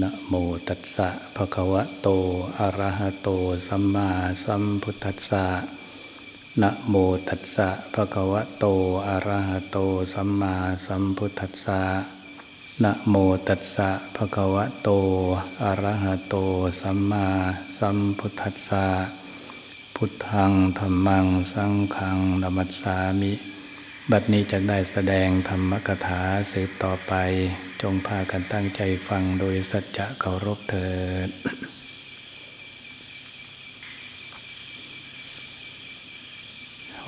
นะโมตัสสะภะคะวะโต อะระหะโต สัมมาสัมพุทธัสสะนะโมตัสสะภะคะวะโต อะระหะโต สัมมาสัมพุทธัสสะนะโมตัสสะภะคะวะโต อะระหะโต สัมมาสัมพุทธัสสะพุทธังธรรมัง สังฆังนมัสสามิ บัดนี้จะได้แสดงธรรมกถาสืบต่อไป จงพากันตั้งใจฟังโดยสัจจะเคารพเถิด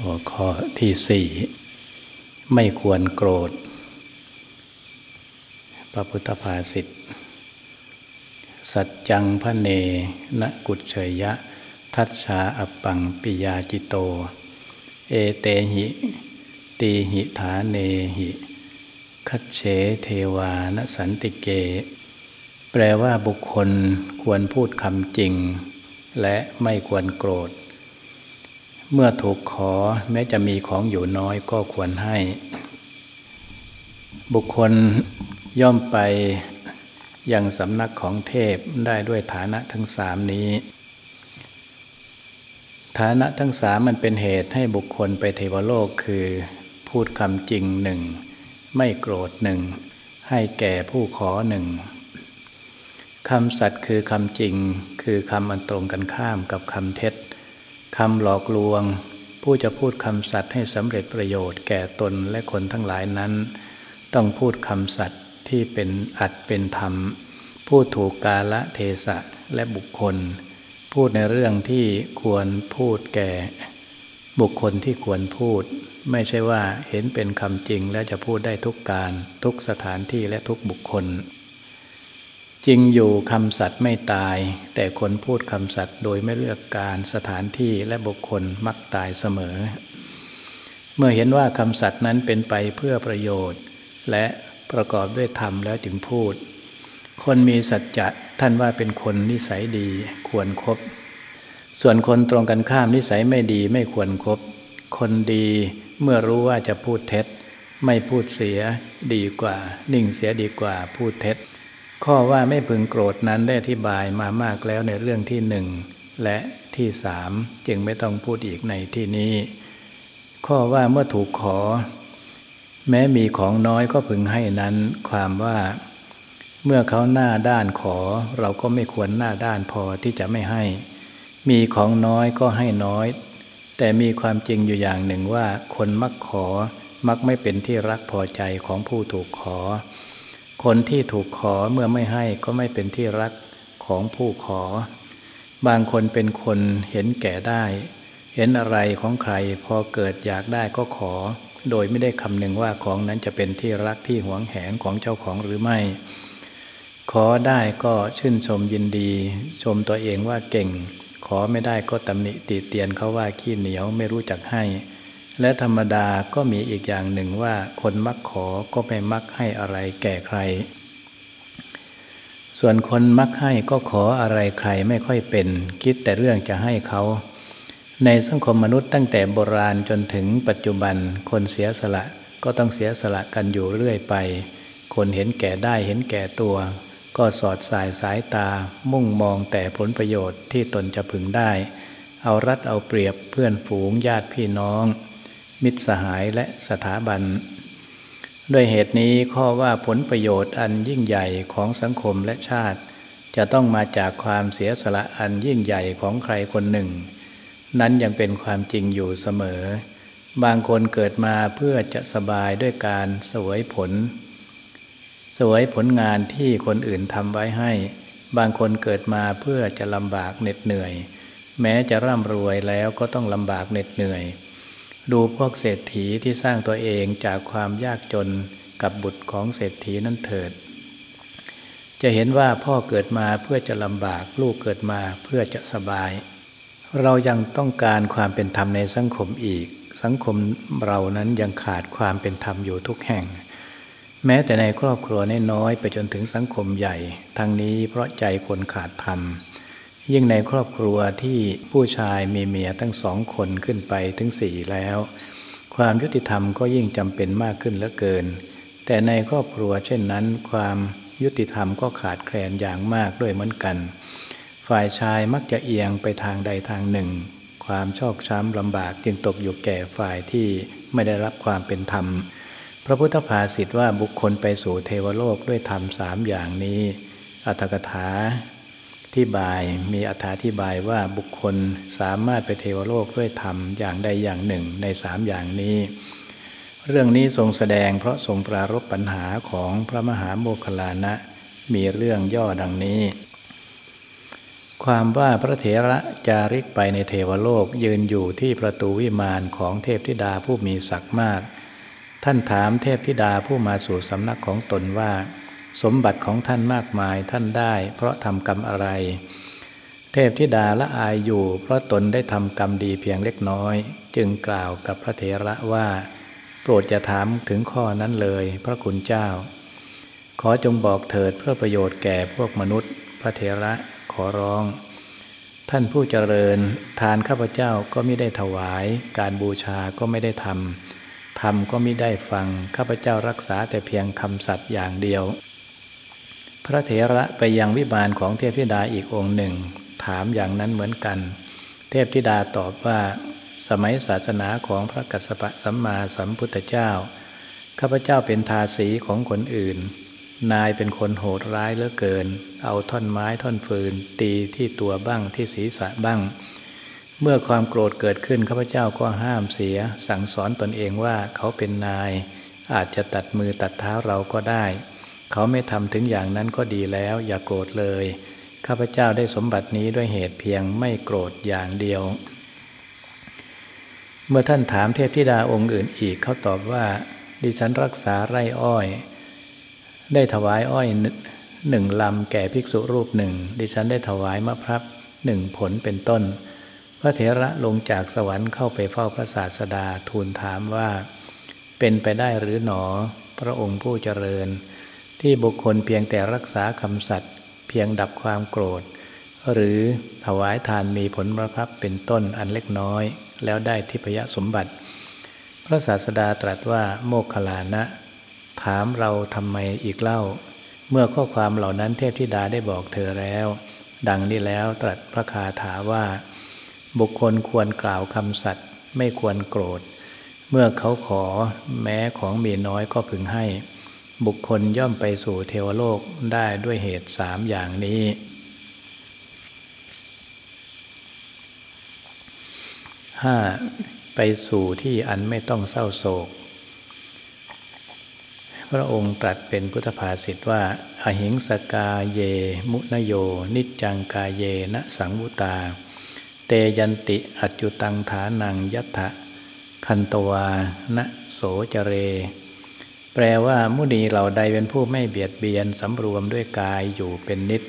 หัวข้อที่สี่ไม่ควรโกรธ พระพุทธภาษิตสัจจังพระเนนกุเฉยยะ ทัตชาอปังปิยาจิโต เอเตหิ ตีหิฐาเนหิ คัจเฉเทวานสันติเก แปลว่าบุคคลควรพูดคำจริง และไม่ควรโกรธ เมื่อถูกขอแม้จะมีของอยู่น้อยก็ควรให้ บุคคลย่อมไปยังสำนักของเทพได้ด้วยฐานะทั้งสามนี้ ฐานะทั้งสามมันเป็นเหตุให้บุคคลไปเทวโลกคือ พูดคำจริงหนึ่ง ไม่โกรธหนึ่งให้แก่ผู้ขอหนึ่งคำสัตย์คือคำจริง คือคำอันตรงกันข้ามกับคำเท็จคำหลอกลวง ผู้จะพูดคำสัตย์ให้สำเร็จประโยชน์แก่ตนและคนทั้งหลายนั้น ต้องพูดคำสัตย์ที่เป็นอัดเป็นธรรม พูดถูกกาละเทศะและบุคคล พูดในเรื่องที่ควรพูดแก่ บุคคลที่ควรพูด ไม่ใช่ว่าเห็นเป็นคำจริงแล้วจะพูดได้ทุกการทุกสถานที่และทุกบุคคล จริงอยู่คำสัตย์ไม่ตาย แต่คนพูดคำสัตย์โดยไม่เลือกการสถานที่และบุคคลมักตายเสมอ เมื่อเห็นว่าคำสัตย์นั้นเป็นไปเพื่อประโยชน์ และประกอบด้วยธรรมแล้วจึงพูด คนมีสัจจะท่านว่าเป็นคนนิสัยดีควรครบส่วนคนตรงกันข้ามนิสัยไม่ดีไม่ควรครบคนดี เมื่อรู้ว่าจะพูดเท็จ ไม่พูดเสียดีกว่า นิ่งเสียดีกว่าพูดเท็จ ข้อว่าไม่พึงโกรธนั้นได้อธิบายมามากแล้วในเรื่องที่หนึ่งและที่สามจึงไม่ต้องพูดอีกในที่นี้ ข้อว่าเมื่อถูกขอ แม้มีของน้อยก็พึงให้นั้น ความว่า เมื่อเขาหน้าด้านขอ เราก็ไม่ควรหน้าด้านพอที่จะไม่ให้ มีของน้อยก็ให้น้อย แต่มีความจริงอยู่อย่างหนึ่งว่าคนมักขอมักไม่เป็นที่รักพอใจของผู้ถูกขอ คนที่ถูกขอเมื่อไม่ให้ก็ไม่เป็นที่รักของผู้ขอ บางคนเป็นคนเห็นแก่ได้ เห็นอะไรของใครพอเกิดอยากได้ก็ขอ โดยไม่ได้คำนึงว่าของนั้นจะเป็นที่รักที่หวงแหนของเจ้าของหรือไม่ ขอได้ก็ชื่นชมยินดี ชมตัวเองว่าเก่ง อไม่ได้ก็ตำหนิติเตียนเขาว่าขี้เหนียวไม่รู้จักให้ และธรรมดาก็มีอีกอย่างหนึ่งว่าคนมักขอก็ไม่มักให้อะไรแก่ใคร ส่วนคนมักให้ก็ขออะไรใครไม่ค่อยเป็น คิดแต่เรื่องจะให้เขา ในสังคมมนุษย์ตั้งแต่โบราณจนถึงปัจจุบันคนเสียสละก็ต้องเสียสละกันอยู่เรื่อยไป คนเห็นแก่ได้เห็นแก่ตัว ก็สอดสายสายตามุ่งมองแต่ผลประโยชน์ที่ตนจะพึงได้ เอารัดเอาเปรียบเพื่อนฝูงญาติพี่น้อง มิตรสหายและสถาบัน ด้วยเหตุนี้ข้อว่าผลประโยชน์อันยิ่งใหญ่ของสังคมและชาติ จะต้องมาจากความเสียสละอันยิ่งใหญ่ของใครคนหนึ่ง นั้นยังเป็นความจริงอยู่เสมอ บางคนเกิดมาเพื่อจะสบายด้วยการสวยผล สวยผลงานที่คนอื่นทำไว้ให้ บางคนเกิดมาเพื่อจะลำบากเหน็ดเหนื่อย แม้จะร่ำรวยแล้วก็ต้องลำบากเหน็ดเหนื่อย ดูพวกเศรษฐีที่สร้างตัวเองจากความยากจนกับบุตรของเศรษฐีนั้นเถิด จะเห็นว่าพ่อเกิดมาเพื่อจะลำบากลูกเกิดมาเพื่อจะสบาย เรายังต้องการความเป็นธรรมในสังคมอีก สังคมเรานั้นยังขาดความเป็นธรรมอยู่ทุกแห่ง แม้แต่ในครอบครัวน้อยไปจนถึงสังคมใหญ่ ทั้งนี้เพราะใจคนขาดธรรม ยิ่งในครอบครัวที่ผู้ชายมีเมียทั้งสองคนขึ้นไปถึงสี่แล้ว ความยุติธรรมก็ยิ่งจำเป็นมากขึ้นเหลือเกิน แต่ในครอบครัวเช่นนั้น ความยุติธรรมก็ขาดแคลนอย่างมากด้วยเหมือนกัน ฝ่ายชายมักจะเอียงไปทางใดทางหนึ่ง ความชอกช้ำลำบากจึงตกอยู่แก่ฝ่ายที่ไม่ได้รับความเป็นธรรม พระพุทธภาษิตว่าบุคคลไปสู่เทวโลกด้วยธรรมสามอย่างนี้ อัตถกถาที่บายมีอธิบายว่าบุคคลสามารถไปเทวโลกด้วยธรรมอย่างใดอย่างหนึ่งในสามอย่างนี้ เรื่องนี้ทรงแสดงเพราะทรงปรารบปัญหาของพระมหาโมคคลานะ มีเรื่องย่อดังนี้ ความว่าพระเถระจาริกไปในเทวโลกยืนอยู่ที่ประตูวิมานของเทพธิดาผู้มีศักดิ์มาก ท่านถามเทพธิดาผู้มาสู่สำนักของตนว่า สมบัติของท่านมากมายท่านได้ เพราะทำกรรมอะไร เทพธิดาละอายอยู่ เพราะตนได้ทำกรรมดีเพียงเล็กน้อย จึงกล่าวกับพระเถระว่า โปรดอย่าถามถึงข้อนั้นเลย พระคุณเจ้า ขอจงบอกเถิดเพื่อประโยชน์แก่พวกมนุษย์ พระเถระขอร้อง ท่านผู้เจริญ ทานข้าพเจ้าก็ไม่ได้ถวาย การบูชาก็ไม่ได้ทำ ทำก็ไม่ได้ฟัง ข้าพเจ้ารักษาแต่เพียงคำสัตย์อย่างเดียว พระเถระไปยังวิบาลของเทพธิดาอีกองค์หนึ่ง ถามอย่างนั้นเหมือนกัน เทพธิดาตอบว่า สมัยศาสนาของพระกัสสปะสัมมาสัมพุทธเจ้า ข้าพเจ้าเป็นทาสีของคนอื่น นายเป็นคนโหดร้ายเหลือเกิน เอาท่อนไม้ท่อนฟืน ตีที่ตัวบ้างที่ศีรษะบ้าง เมื่อความโกรธเกิดขึ้นข้าพเจ้าก็ห้ามเสีย สั่งสอนตนเองว่าเขาเป็นนาย อาจจะตัดมือตัดเท้าเราก็ได้ เขาไม่ทำถึงอย่างนั้นก็ดีแล้ว อย่าโกรธเลย ข้าพเจ้าได้สมบัตินี้ด้วยเหตุเพียงไม่โกรธอย่างเดียว เมื่อท่านถามเทพธิดาองค์อื่นอีกเขาตอบว่า ดิฉันรักษาไร่อ้อย ได้ถวายอ้อยหนึ่งลำแก่ภิกษุรูปหนึ่ง ดิฉันได้ถวายมะพร้าวหนึ่งผลเป็นต้น ระเถระลงจากสวรรค์เข้าไปเฝ้าพระศาสดาทูลถามว่า เป็นไปได้หรือหนอ พระองค์ผู้เจริญ ที่บุคคลเพียงแต่รักษาคำสัตย์เพียงดับความโกรธ หรือถวายทานมีผลประพับเป็นต้นอันเล็กน้อย แล้วได้ทิพยสมบัติ พระศาสดาตรัสว่าโมกขลานะ ถามเราทำไมอีกเล่า เมื่อข้อความเหล่านั้นเทพธิดาได้บอกเธอแล้ว ดังนี้แล้วตรัสพระคาถาว่า บุคคลควรกล่าวคำสัตย์ไม่ควรโกรธ เมื่อเขาขอแม้ของมีน้อยก็พึงให้ บุคคลย่อมไปสู่เทวโลกได้ด้วยเหตุสามอย่างนี้ห้าไปสู่ที่อันไม่ต้องเศร้าโศก พระองค์ตรัสเป็นพุทธภาษิตว่า อหิงสกาเย มุนโย นิจจังกาเยนะสังวุตา เตยันติอัจจุตังฐานังยัตถะคันตวานะโสจเร แปลว่า มุนีเหล่าใดเป็นผู้ไม่เบียดเบียนสำรวมด้วยกายอยู่เป็นนิด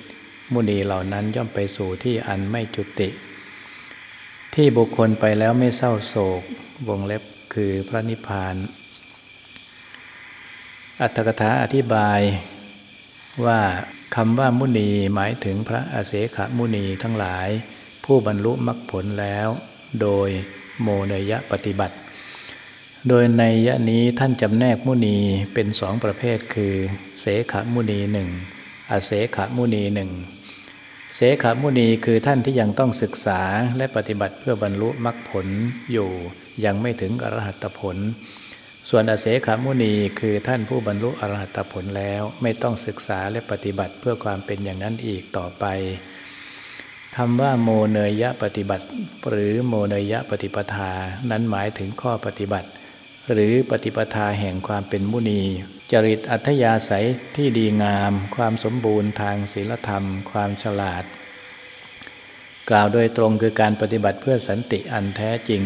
มุนีเหล่านั้นย่อมไปสู่ที่อันไม่จุติ ที่บุคคลไปแล้วไม่เศร้าโศก วงเล็บคือพระนิพพาน อัตถกถาอธิบายว่าคำว่ามุนีหมายถึงพระอาเสขมุนีทั้งหลาย ผู้บรรลุมรรคผลแล้ว โดยโมเนยะปฏิบัติ โดยในยะนี้ท่านจำแนกมุนีเป็นสองประเภทคือ เสขมุนีหนึ่งอเสขมุนีหนึ่งเสขมุนีคือท่านที่ยังต้องศึกษาและปฏิบัติเพื่อบรรลุมรรคผลอยู่ยังไม่ถึงอรหัตผล ส่วนอเสขมุนีคือท่านผู้บรรลุอรหัตผลแล้วไม่ต้องศึกษาและปฏิบัติเพื่อความเป็นอย่างนั้นอีกต่อไป คำว่าโมเนยะปฏิบัติ หรือโมเนยยะปฏิปทา นั้นหมายถึงข้อปฏิบัติ หรือปฏิปทาแห่งความเป็นมุนี จริตอัธยาศัยที่ดีงาม ความสมบูรณ์ทางศีลธรรม ความฉลาด กล่าวโดยตรงคือการปฏิบัติเพื่อสันติอันแท้จริง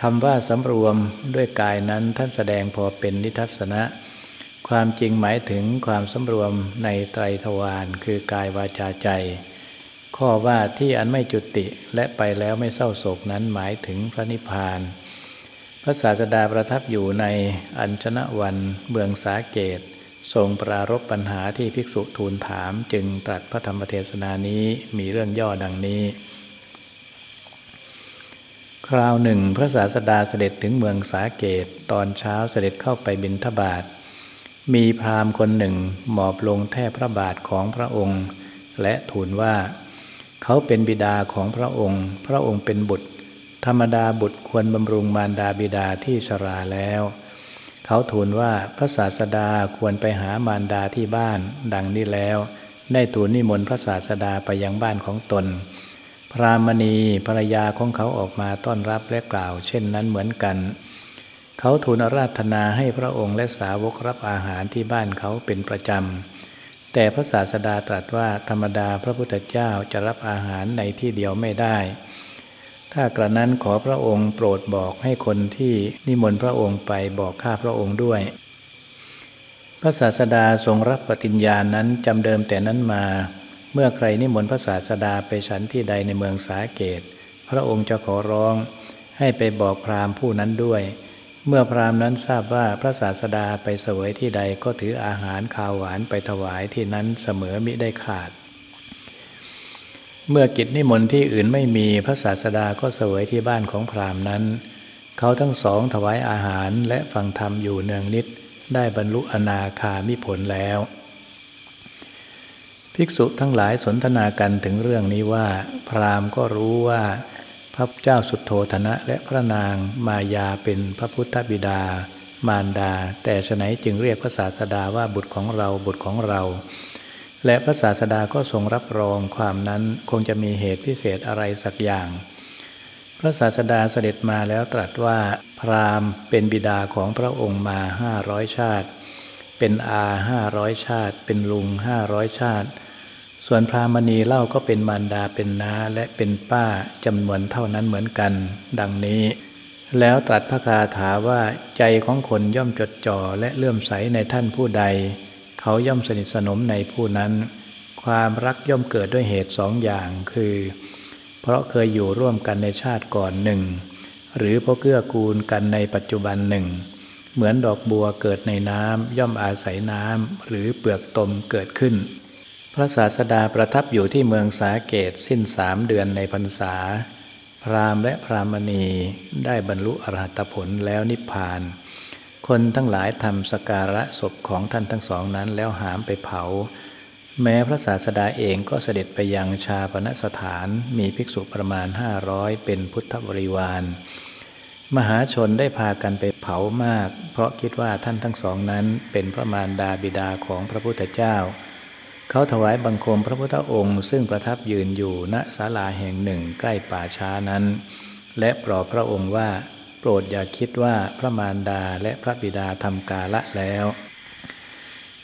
คำว่าสำรวมด้วยกายนั้นท่านแสดงพอเป็นนิทัศนะ ความจริงหมายถึงความสำรวมในไตรทวารคือกายวาจาใจ ข้อว่าที่อันไม่จุติและไปแล้วไม่เศร้าโศกนั้นหมายถึงพระนิพพาน พระศาสดาประทับอยู่ในอัญชนะวันเมืองสาเกต ทรงปรารบปัญหาที่ภิกษุทูลถามจึงตรัสพระธรรมเทศนานี้มีเรื่องย่อดังนี้ คราวหนึ่ง พระศาสดาเสด็จถึงเมืองสาเกต ตอนเช้าเสด็จเข้าไปบิณฑบาตมีพราหมณ์คนหนึ่งหมอบลงแทบพระบาทของพระองค์ และทูลว่า เขาเป็นบิดาของพระองค์ พระองค์เป็นบุตร ธรรมดาบุตรควรบำรุงมารดาบิดาที่ชราแล้ว เขาทูลว่าพระศาสดาควรไปหามารดาที่บ้าน ดังนี้แล้ว ได้ทูลนิมนต์พระศาสดาไปยังบ้านของตน พรามณีภรรยาของเขาออกมาต้อนรับและกล่าว เช่นนั้นเหมือนกันเขาทูลอาราธนาให้พระองค์และสาวกรับอาหารที่บ้านเขาเป็นประจำ แต่พระศาสดาตรัสว่าธรรมดาพระพุทธเจ้าจะรับอาหารในที่เดียวไม่ได้ ถ้ากระนั้นขอพระองค์โปรดบอกให้คนที่นิมนต์พระองค์ไปบอกข้าพระองค์ด้วย พระศาสดาทรงรับปฏิญญาณนั้นจำเดิมแต่นั้นมา เมื่อใครนิมนต์พระศาสดาไปฉันที่ใดในเมืองสาเกต พระองค์จะขอร้องให้ไปบอกพราหมณ์ผู้นั้นด้วย เมื่อพราหมณ์นั้นทราบว่าพระศาสดาไปเสวยที่ใดก็ถืออาหารคาวหวานไปถวายที่นั้นเสมอมิได้ขาด เมื่อกิจนิมนต์ที่อื่นไม่มีพระศาสดาก็เสวยที่บ้านของพราหมณ์นั้น เขาทั้งสองถวายอาหารและฟังธรรมอยู่เนืองนิดได้บรรลุอนาคามิผลแล้ว ภิกษุทั้งหลายสนทนากันถึงเรื่องนี้ว่า พราหมณ์ก็รู้ว่า พระเจ้าสุดโทธนะ และพระนางมายาเป็นพระพุทธบิดา มารดา แต่ฉนัยจึงเรียกพระศาสดาว่าบุตรของเราบุตรของเรา และพระศาสดาก็ทรงรับรองความนั้นคงจะมีเหตุพิเศษอะไรสักอย่าง พระศาสดาเสด็จมาแล้วตรัสว่าพราหมณ์เป็นบิดาของพระองค์มาห้าร้อยชาติ เป็นอาห้าร้อยชาติ เป็นลุงห้าร้อยชาติ ส่วนพรามณีเล่าก็เป็นมารดาเป็นน้าและเป็นป้าจำนวนเท่านั้นเหมือนกัน ดังนี้ แล้วตรัสพระคาถาว่าใจของคนย่อมจดจ่อและเลื่อมใสในท่านผู้ใด เขาย่อมสนิทสนมในผู้นั้น ความรักย่อมเกิดด้วยเหตุสองอย่างคือ เพราะเคยอยู่ร่วมกันในชาติก่อนหนึ่ง หรือเพราะเกื้อกูลกันในปัจจุบันหนึ่งเหมือนดอกบัวเกิดในน้ำย่อมอาศัยน้ำหรือเปลือกตมเกิดขึ้น พระศาสดาประทับอยู่ที่เมืองสาเกตสิ้นสามเดือนในพรรษา พรามและพรามณีได้บรรลุอรหัตผลแล้วนิพพาน คนทั้งหลายทำสการะศพของท่านทั้งสองนั้นแล้วหามไปเผา แม้พระศาสดาเองก็เสด็จไปยังชาปนสถานมีภิกษุประมาณห้าร้อยเป็นพุทธบริวาร มหาชนได้พากันไปเผามาก เพราะคิดว่าท่านทั้งสองนั้นเป็นพระมารดาบิดาของพระพุทธเจ้า เขาถวายบังคมพระพุทธองค์ ซึ่งประทับยืนอยู่ณศาลาแห่งหนึ่งใกล้ป่าช้านั้น และปลอบพระองค์ว่า โปรดอย่าคิดว่าพระมารดาและพระบิดาทำกาละแล้ว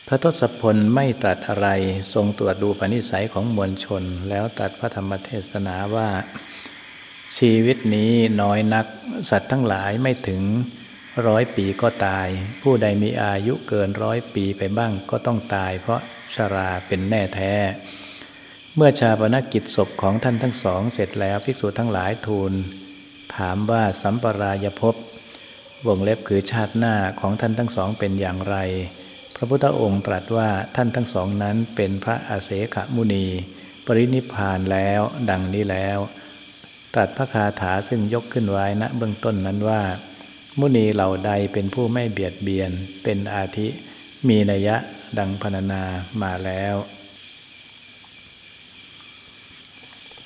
พระทศพลไม่ตรัสอะไรทรงตรวจดูปณิสัยของมวลชน แล้วตัดพระธรรมเทศนาว่า ชีวิตนี้น้อยนักสัตว์ทั้งหลายไม่ถึง ร้อยปีก็ตาย ผู้ใดมีอายุเกินร้อยปีไปบ้างก็ต้องตาย เพราะชาราเป็นแน่แท้ เมื่อชาปนกิจศพของท่านทั้งสองเสร็จแล้วภิกษุทั้งหลายทูล ถามว่าสัมปรายภพวงเล็บคือชาติหน้าของท่านทั้งสองเป็นอย่างไร พระพุทธองค์ตรัสว่าท่านทั้งสองนั้นเป็นพระอาเสขมุนี ปรินิพานแล้วดังนี้แล้ว ตรัสพระคาถาซึ่งยกขึ้นไว้ณเบื้องต้นนั้นว่า มุนีเหล่าใดเป็นผู้ไม่เบียดเบียนเป็นอาทิ มีนัยยะดังพรรณนามาแล้ว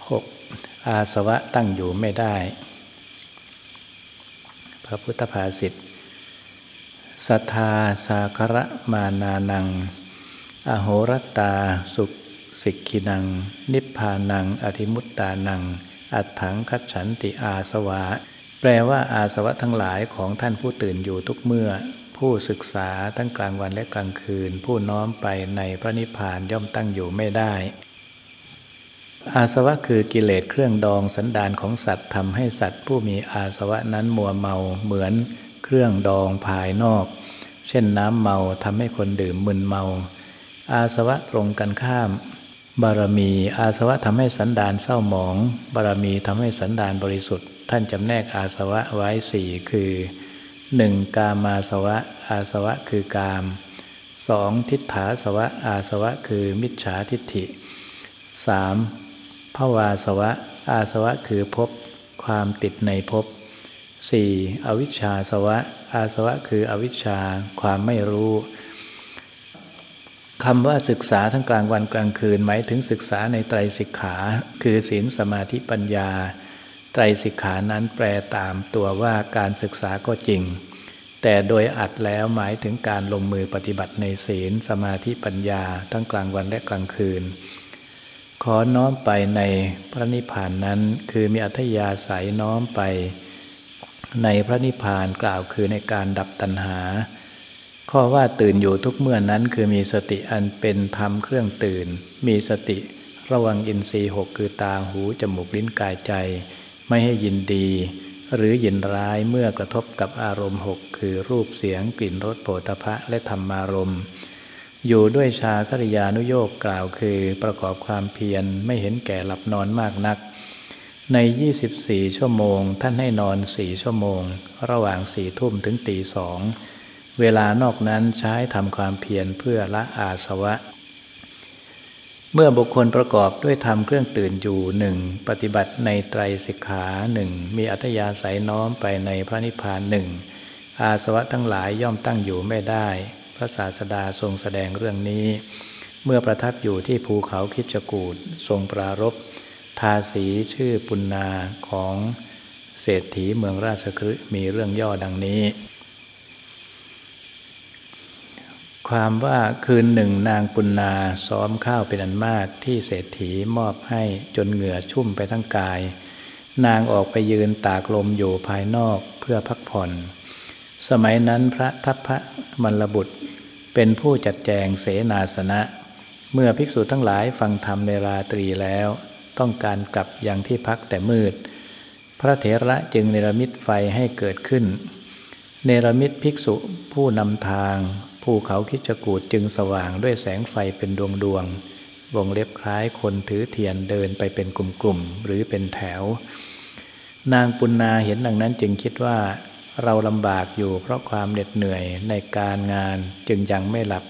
6. อาสวะตั้งอยู่ไม่ได้ พระพุทธภาษิตศรัทธาสาคระมานานัง อโหรตาสุขสิกขินัง นิพพานัง อธิมุตตานัง อัตถังคัจฉันติอาสวะ แปลว่าอาสวะทั้งหลายของท่านผู้ตื่นอยู่ทุกเมื่อ ผู้ศึกษาทั้งกลางวันและกลางคืน ผู้น้อมไปในพระนิพพานย่อมตั้งอยู่ไม่ได้ อาสวะคือกิเลสเครื่องดองสันดานของสัตว์ทำให้สัตว์ ผู้มีอาสวะนั้นมัวเมาเหมือนเครื่องดองภายนอก เช่นน้ำเมาทำให้คนดื่มมึนเมา อาสวะตรงกันข้าม บารมีอาสวะทำให้สันดานเศร้าหมอง บารมีทำให้สันดานบริสุทธิ์ ท่านจำแนกอาสวะไว้สี่คือหนึ่งกามาสวะ อาสวะคือกามสองทิฏฐาสวะ อาสวะคือมิจฉาทิฏฐิสามภวาสวะ อาสวะคือภพความติดในภพสี่อวิชชาสวะ อาสวะคืออวิชชาความไม่รู้ คำว่าศึกษาทั้งกลางวันกลางคืน หมายถึงศึกษาในไตรสิกขา คือศีลสมาธิปัญญา ไตรสิกขานั้นแปลตามตัวว่าการศึกษาก็จริง แต่โดยอัดแล้วหมายถึงการลงมือปฏิบัติในศีลสมาธิปัญญา ทั้งกลางวันและกลางคืน ขอน้อมไปในพระนิพพานนั้นคือมีอัธยาศัยน้อมไป ในพระนิพพานกล่าวคือในการดับตัณหา ข้อว่าตื่นอยู่ทุกเมื่อนนั้นคือมีสติอันเป็นธรรมเครื่องตื่น มีสติระวังอินทรีย์หกคือตาหู จมูกลิ้นกายใจ ไม่ให้ยินดี หรือยินร้ายเมื่อกระทบกับอารมณ์หกคือรูปเสียงกลิ่นรสโผฏฐะและธรรมารมณ์ อยู่ด้วยชาคริยานุโยกกล่าวคือประกอบความเพียรไม่เห็นแก่หลับนอนมากนัก ใน 24 ชั่วโมง ท่านให้นอนสี่ชั่วโมง ระหว่างสี่ทุ่มถึงตีสอง เวลานอกนั้นใช้ทำความเพียรเพื่อละอาสวะ เมื่อบุคคลประกอบด้วยทำเครื่องตื่นอยู่หนึ่งปฏิบัติในไตรสิกขาหนึ่งมีอัธยาศัยน้อมไปในพระนิพพานหนึ่งอาสวะทั้งหลายย่อมตั้งอยู่ไม่ได้ พระศาสดาทรงแสดงเรื่องนี้ เมื่อประทับอยู่ที่ภูเขาคิจกูดทรงปรารบทาสีชื่อปุณนาของเศรษฐีเมืองราชคฤห์มีเรื่องย่อดังนี้ ความว่าคืนหนึ่งนางปุณนาซ้อมข้าวเป็นอันมากที่เศรษฐีมอบให้จนเหงื่อชุ่มไปทั้งกาย นางออกไปยืนตากลมอยู่ภายนอกเพื่อพักผ่อน สมัยนั้นพระทัพพระมลบุตร เป็นผู้จัดแจงเสนาสนะ เมื่อภิกษุทั้งหลายฟังธรรมในราตรีแล้ว ต้องการกลับย่างที่พักแต่มืด พระเถระจึงเนรมิตไฟให้เกิดขึ้น เนรมิตภิกษุผู้นำทาง ภูเขาคิจกูดจึงสว่างด้วยแสงไฟเป็นดวงดวงวงเล็บคล้ายคนถือเทียนเดินไปเป็นกลุ่มๆหรือเป็นแถว นางปุณนาเห็นดังนั้นจึงคิดว่า เราลำบากอยู่เพราะความเหน็ดเหนื่อยในการงานจึงยังไม่หลับ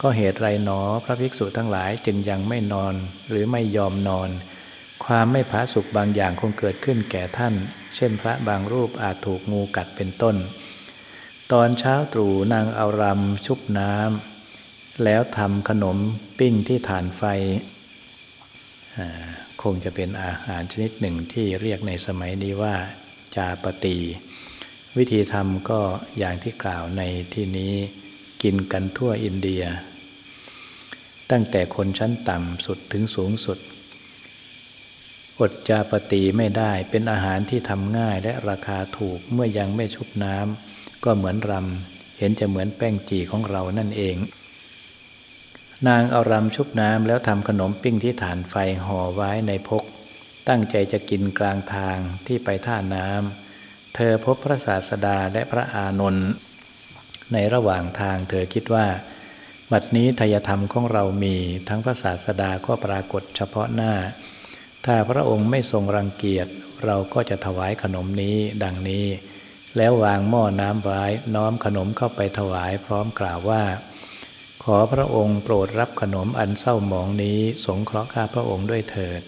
ก็เหตุไรหนอพระภิกษุทั้งหลายจึงยังไม่นอนหรือไม่ยอมนอน ความไม่ผาสุกบางอย่างคงเกิดขึ้นแก่ท่าน เช่นพระบางรูปอาจถูกงูกัดเป็นต้น ตอนเช้าตรู่นางเอารำชุบน้ำแล้วทำขนมปิ้งที่ฐานไฟ คงจะเป็นอาหารชนิดหนึ่งที่เรียกในสมัยนี้ว่า จาปตีวิธีทำก็อย่างที่กล่าวในที่นี้กินกันทั่วอินเดีย ตั้งแต่คนชั้นต่ำสุดถึงสูงสุด อดจาปตีไม่ได้เป็นอาหารที่ทำง่ายและราคาถูกเมื่อยังไม่ชุบน้ำ ก็เหมือนรำเห็นจะเหมือนแป้งจีของเรานั่นเอง นางเอารำชุบน้ำแล้วทำขนมปิ้งที่ฐานไฟห่อไว้ในพก ตั้งใจจะกินกลางทางที่ไปท่าน้ำเธอพบพระศาสดาและพระอานนท์ในระหว่างทางเธอคิดว่า บัดนี้ทยธรรมของเรามีทั้งพระศาสดาก็ปรากฏเฉพาะหน้า ถ้าพระองค์ไม่ทรงรังเกียจเราก็จะถวายขนมนี้ดังนี้ แล้ววางหม้อน้ำไว้น้อมขนมเข้าไปถวายพร้อมกล่าวว่า ขอพระองค์โปรดรับขนมอันเศร้าหมองนี้สงเคราะห์ข้าพระองค์ด้วยเถิด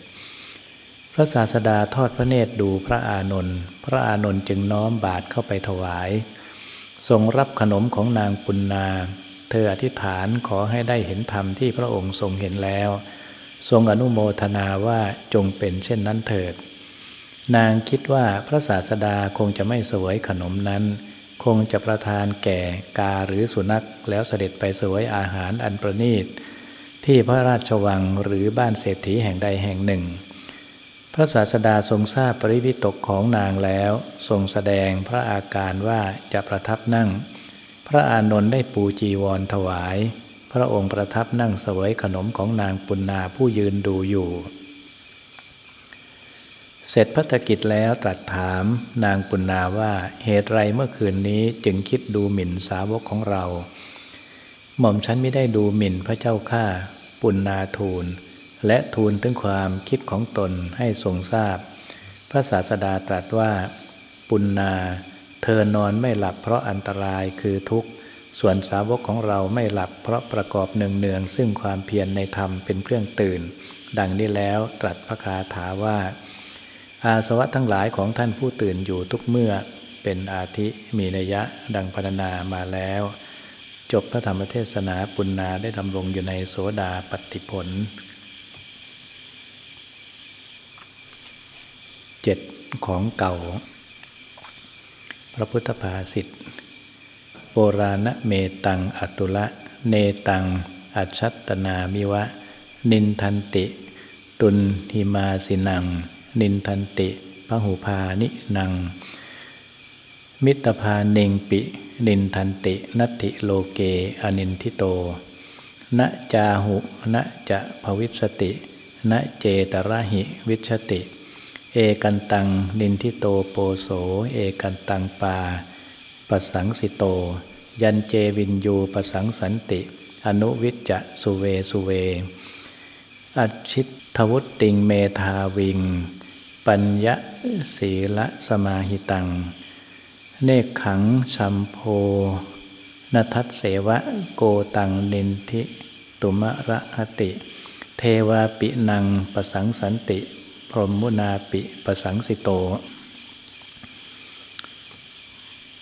พระศาสดาทอดพระเนตรดูพระอานนท์พระอานนท์จึงน้อมบาตรเข้าไปถวาย ทรงรับขนมของนางปุณนาเธออธิษฐานขอให้ได้เห็นธรรมที่พระองค์ทรงเห็นแล้ว ทรงอนุโมทนาว่าจงเป็นเช่นนั้นเถิด นางคิดว่าพระศาสดาคงจะไม่สวยขนมนั้น คงจะประทานแก่กาหรือสุนัขแล้วเสด็จไปสวยอาหารอันประณีต ที่พระราชวังหรือบ้านเศรษฐีแห่งใดแห่งหนึ่ง พระศาสดาทรงทราบปริวิตกของนางแล้ว ทรงแสดงพระอาการว่าจะประทับนั่ง พระอานนท์ได้ปูจีวรถวาย พระองค์ประทับนั่งสวยขนมของนางปุณนาผู้ยืนดูอยู่ เสร็จพัฒกิจแล้วตรัสถามนางปุณนาว่าเหตุไรเมื่อคืนนี้จึงคิดดูหมิ่นสาวกของเรา หม่อมฉันไม่ได้ดูหมิ่นพระเจ้าข้าปุณนาทูล และทูลถึงความคิดของตนให้ทรงทราบ พระศาสดาตรัสว่า ปุณนา เธอนอนไม่หลับเพราะอันตรายคือทุกข์ ส่วนสาวกของเราไม่หลับเพราะประกอบเนืองๆซึ่งความเพียรในธรรมเป็นเครื่องตื่น ดังนี้แล้วตรัสพระคาถาว่า อาสวะทั้งหลายของท่านผู้ตื่นอยู่ทุกเมื่อเป็นอาทิมีนัยะดังพรรณนามาแล้ว จบพระธรรมเทศนาปุณนาได้ดำรงอยู่ในโสดาปฏิผลเจ็ดของเก่า พระพุทธภาษิตโบราณเมตังอตุละ เนตัง อัชัตนามิวะ นินทันติ ตุนหิมาสินัง นินทันติพหุพานินังมิตะภาณิมปิ นินทันตินัตถิโลเก อะนินทิโต นะ จาหุ นะ จะ ภะวิสสะติ นะ เจตะระหิวิชชะติ เอกันตังนินทิโตโปโส เอกันตัง วา ปะสังสิโต ยัญเจวิญญู ปะสังสันติ อะนุวิจจะสุเวสุเว อัจฉิททะวุตติงเมธาวิง ปัญญศีละสมาหิตัง เนกขังชัมโพนทัตเสวะโกตังนินทิ ตุมะระหติ เทวาปินังประสังสันติ พรหมุนาปิประสังสิโต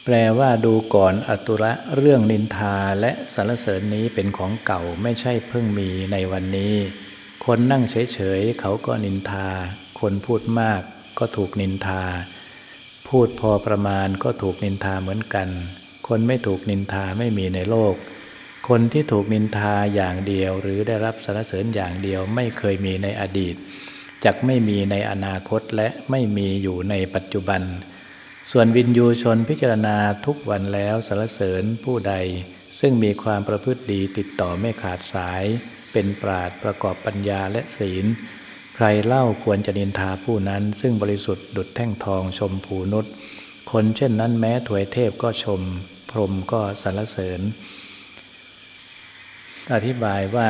แปลว่าดูก่อนอตุระเรื่องนินทาและสรรเสริญนี้เป็นของเก่าไม่ใช่เพิ่งมีในวันนี้ คนนั่งเฉยๆเขาก็นินทา คนพูดมากก็ถูกนินทา พูดพอประมาณก็ถูกนินทาเหมือนกัน คนไม่ถูกนินทาไม่มีในโลก คนที่ถูกนินทาอย่างเดียว หรือได้รับสรรเสริญอย่างเดียวไม่เคยมีในอดีตจักไม่มีในอนาคตและไม่มีอยู่ในปัจจุบัน ส่วนวินยูชนพิจารณาทุกวันแล้วสรรเสริญผู้ใด ซึ่งมีความประพฤติดีติดต่อไม่ขาดสาย เป็นปราดประกอบปัญญาและศีล ใครเล่าควรจะนินทาผู้นั้น ซึ่งบริสุทธิ์ดุดแท่งทองชมผูนุษคนเช่นนั้นแม้ถวยเทพก็ชม พรหมก็สรรเสริญ อธิบายว่า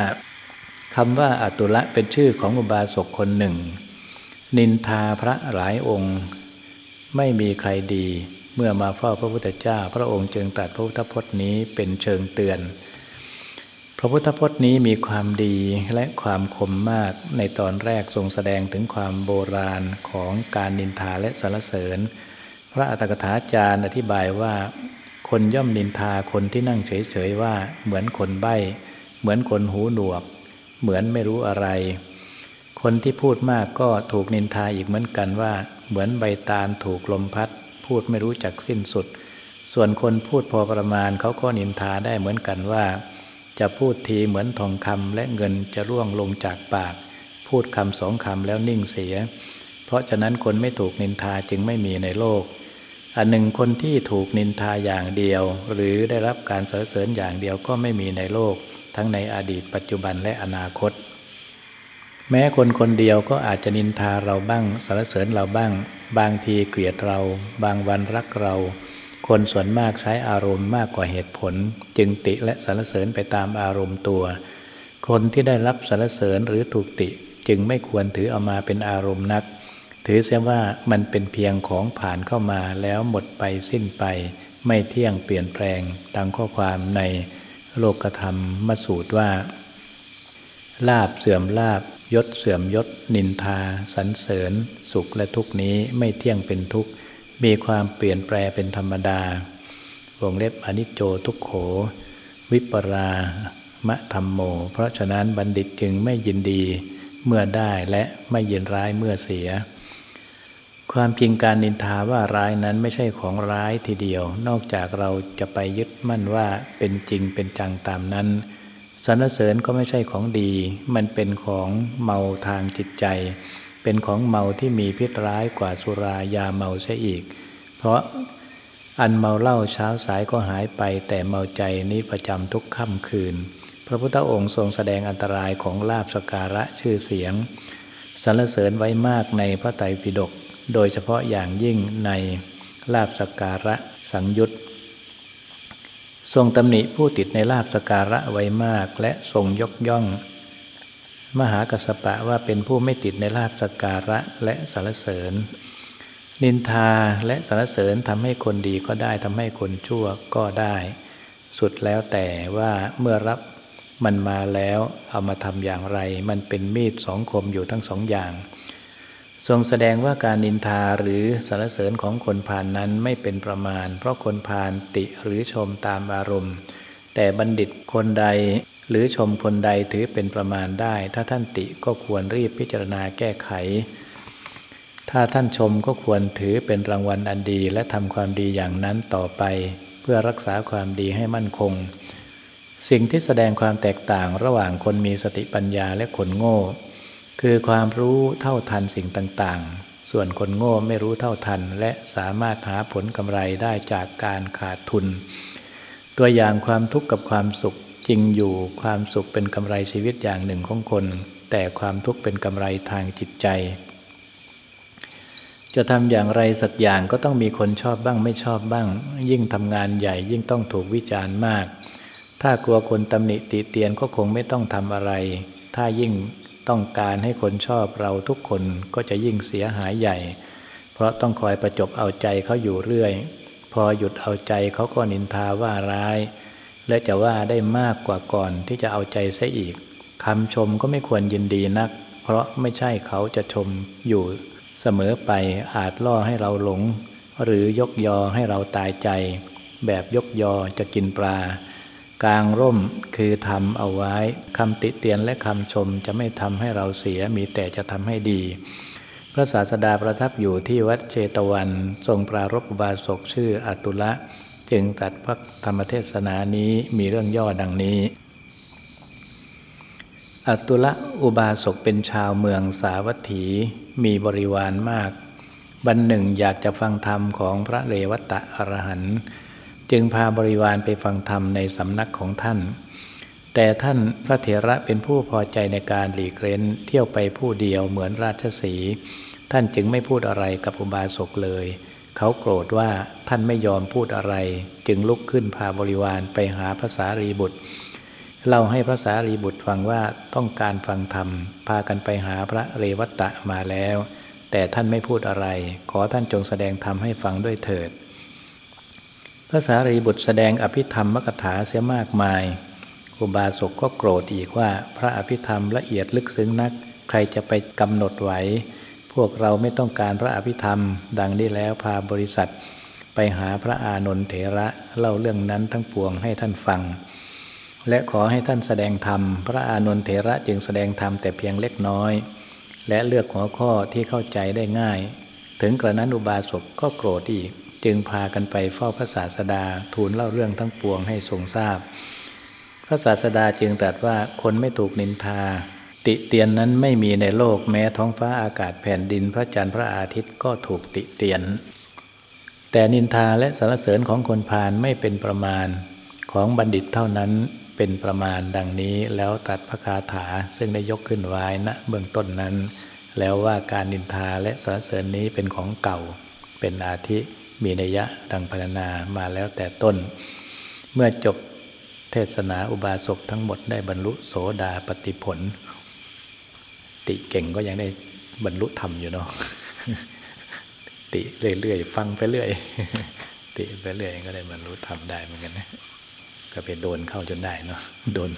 คำว่าอตุละเป็นชื่อของอุบาสกคนหนึ่ง นินทาพระหลายองค์ ไม่มีใครดี เมื่อมาเฝ้าพระพุทธเจ้า พระองค์จึงตัดพระพุทธพจน์นี้เป็นเชิงเตือน พระพุทธพจน์นี้มีความดีและความคมมากในตอนแรกทรงแสดงถึงความโบราณของการนินทาและสรรเสริญ พระอัตถกถาจารย์อธิบายว่า คนย่อมนินทาคนที่นั่งเฉยๆว่าเหมือนคนใบ้ เหมือนคนหูหนวก เหมือนไม่รู้อะไร คนที่พูดมากก็ถูกนินทาอีกเหมือนกันว่า เหมือนใบตาลถูกลมพัด พูดไม่รู้จักสิ้นสุด ส่วนคนพูดพอประมาณเขาก็นินทาได้เหมือนกันว่า จะพูดทีเหมือนทองคำและเงินจะร่วงลงจากปาก พูดคำสองคำแล้วนิ่งเสีย เพราะฉะนั้นคนไม่ถูกนินทาจึงไม่มีในโลก อันหนึ่งคนที่ถูกนินทาอย่างเดียว หรือได้รับการสรรเสริญอย่างเดียวก็ไม่มีในโลก ทั้งในอดีตปัจจุบันและอนาคต แม้คนคนเดียวก็อาจจะนินทาเราบ้างสรรเสริญเราบ้าง บางทีเกลียดเรา บางวันรักเรา คนส่วนมากใช้อารมณ์มากกว่าเหตุผล จึงติและสรรเสริญไปตามอารมณ์ตัว คนที่ได้รับสรรเสริญหรือถูกติ จึงไม่ควรถือเอามาเป็นอารมณ์นัก ถือเสียว่ามันเป็นเพียงของผ่านเข้ามาแล้วหมดไปสิ้นไป ไม่เที่ยงเปลี่ยนแปลงดังข้อความในโลกธรรมมสูตรว่า ลาบเสื่อมลาบยศเสื่อมยศนินทาสรรเสริญ สุขและทุกนี้ไม่เที่ยงเป็นทุกข์ มีความเปลี่ยนแปลเป็นธรรมดาวงเล็บอนิจโจทุกโข วิปรามะธรรมโม เพราะฉะนั้นบัณฑิตจึงไม่ยินดีเมื่อได้และไม่ยินร้ายเมื่อเสีย ความจริงการนินทาว่าร้ายนั้นไม่ใช่ของร้ายทีเดียว นอกจากเราจะไปยึดมั่นว่าเป็นจริงเป็นจังตามนั้นสรรเสริญก็ไม่ใช่ของดี มันเป็นของเมาทางจิตใจ เป็นของเมาที่มีพิษร้ายกว่าสุรายาเมาเสียอีก เพราะอันเมาเหล้าเช้าสายก็หายไป แต่เมาใจนี้ประจำทุกค่ำคืน พระพุทธองค์ทรงแสดงอันตรายของลาบสการะชื่อเสียงสรรเสริญไว้มากในพระไตรปิฎกโดยเฉพาะอย่างยิ่งในลาบสการะสังยุตทรงตำหนิผู้ติดในลาบสการะไว้มาก และทรงยกย่อง มหากัสปะว่าเป็นผู้ไม่ติดในลาบสการะและสารเสริญ นินทาและสารเสริญทำให้คนดีก็ได้ทำให้คนชั่วก็ได้ สุดแล้วแต่ว่าเมื่อรับมันมาแล้วเอามาทำอย่างไร มันเป็นมีดสองคมอยู่ทั้งสองอย่าง ทรงแสดงว่าการนินทาหรือสรรเสริญของคนผ่านนั้นไม่เป็นประมาณ เพราะคนผ่านติหรือชมตามอารมณ์ แต่บัณฑิตคนใด หรือชมคนใดถือเป็นประมาณได้ ถ้าท่านติก็ควรรีบพิจารณาแก้ไข ถ้าท่านชมก็ควรถือเป็นรางวัลอันดี และทำความดีอย่างนั้นต่อไป เพื่อรักษาความดีให้มั่นคง สิ่งที่แสดงความแตกต่างระหว่างคนมีสติปัญญาและคนโง่ คือความรู้เท่าทันสิ่งต่างๆ ส่วนคนโง่ไม่รู้เท่าทัน และสามารถหาผลกำไรได้จากการขาดทุน ตัวอย่างความทุกข์กับความสุข จริงอยู่ความสุขเป็นกำไรชีวิตอย่างหนึ่งของคน แต่ความทุกข์เป็นกำไรทางจิตใจ จะทำอย่างไรสักอย่างก็ต้องมีคนชอบบ้างไม่ชอบบ้าง ยิ่งทำงานใหญ่ยิ่งต้องถูกวิจารณ์มาก ถ้ากลัวคนตำหนิติเตียนก็คงไม่ต้องทำอะไร ถ้ายิ่งต้องการให้คนชอบเราทุกคนก็จะยิ่งเสียหายใหญ่ เพราะต้องคอยประจบเอาใจเขาอยู่เรื่อย พอหยุดเอาใจเขาก็นินทาว่าร้าย และจะว่าได้มากกว่าก่อนที่จะเอาใจซะอีกคำชมก็ไม่ควรยินดีนัก เพราะไม่ใช่เขาจะชมอยู่เสมอไปอาจล่อให้เราหลง หรือยกยอให้เราตายใจ แบบยกยอจะกินปลา กลางร่มคือทำเอาไว้คำติเตียนและคำชมจะไม่ทำให้เราเสียมีแต่จะทำให้ดี พระศาสดาประทับอยู่ที่วัดเชตวัน ทรงปรารบบาสกชื่ออตุละ จึงตัดพระธรรมเทศนานี้มีเรื่องย่อดังนี้ อตุละอุบาสกเป็นชาวเมืองสาวัตถี มีบริวารมากบันหนึ่งอยากจะฟังธรรมของพระเรวัตะอรหันต์จึงพาบริวารไปฟังธรรมในสำนักของท่าน แต่ท่านพระเถระเป็นผู้พอใจในการหลีกเล้นเที่ยวไปผู้เดียวเหมือนราชสี ท่านจึงไม่พูดอะไรกับอุบาสกเลย เขาโกรธว่าท่านไม่ยอมพูดอะไร จึงลุกขึ้นพาบริวารไปหาพระสารีบุตรเล่าให้พระสารีบุตรฟังว่าต้องการฟังธรรม พากันไปหาพระเรวัตะมาแล้ว แต่ท่านไม่พูดอะไร ขอท่านจงแสดงธรรมให้ฟังด้วยเถิด พระสารีบุตรแสดงอภิธรรมมกถาเสียมากมาย อุบาสกก็โกรธอีกว่าพระอภิธรรมละเอียดลึกซึ้งนัก ใครจะไปกำหนดไหว พวกเราไม่ต้องการพระอภิธรรม ดังนี้แล้วพาบริษัท ไปหาพระอานนทเถระเล่าเรื่องนั้นทั้งปวงให้ท่านฟัง และขอให้ท่านแสดงธรรม พระอานนทเถระจึงแสดงธรรมแต่เพียงเล็กน้อย และเลือกหัวข้อที่เข้าใจได้ง่าย ถึงกระนั้นอุบาสกก็โกรธอีก จึงพากันไปเฝ้าพระศาสดาทูลเล่าเรื่องทั้งปวงให้ทรงทราบ พระศาสดาจึงตรัสว่าคนไม่ถูกนินทา ติเตียนนั้นไม่มีในโลกแม้ท้องฟ้าอากาศแผ่นดินพระจันทร์พระอาทิตย์ก็ถูกติเตียน แต่นินทาและสรรเสริญของคนพาลไม่เป็นประมาณของบัณฑิตเท่านั้นเป็นประมาณดังนี้แล้วตัดพระคาถาซึ่งได้ยกขึ้นไว้ณเบื้องต้นนั้น แล้วว่าการนินทาและสรรเสริญนี้เป็นของเก่า เป็นอาทิมีนัยยะดังพรรณนามาแล้วแต่ต้น เมื่อจบเทศนาอุบาสกทั้งหมดได้บรรลุโสดาปติผล ติเก่งก็ยังได้บรรลุธรรมอยู่เนาะติเรื่อยๆฟังไปเรื่อยติไปเรื่อยก็ได้บรรลุธรรมได้เหมือนกันนะก็ไปโดนเข้าจนได้เนาะโดน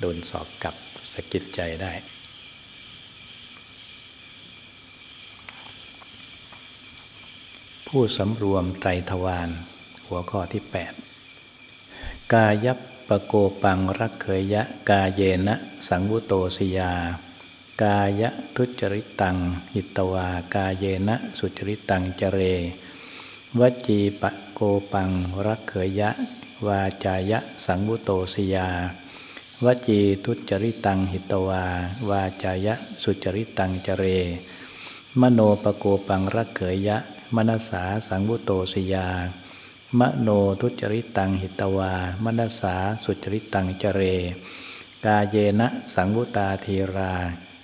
โดนสอบกลับสะกิดใจได้ผู้สำรวมไตรทวารหัวข้อที่ 8 กายับปโกปังรักเขยยะ กาเยนะ สังวุโตสิยา กายทุจริตตัง หิตวา กาเยนะ สุจริตตังเจเร วจีปะโกปัง รักเขยะ วาจายะ สังวุโตสยา วจีทุจริตัง หิตวา วาจายะ สุจริตังเจเร มโนปโกปัง รักเขยะ มนสาสังวุโตสยา มโนทุจริตัง หิตวา มนสาสุจริตังเจเร กาเยนะ สังวุตาธีรา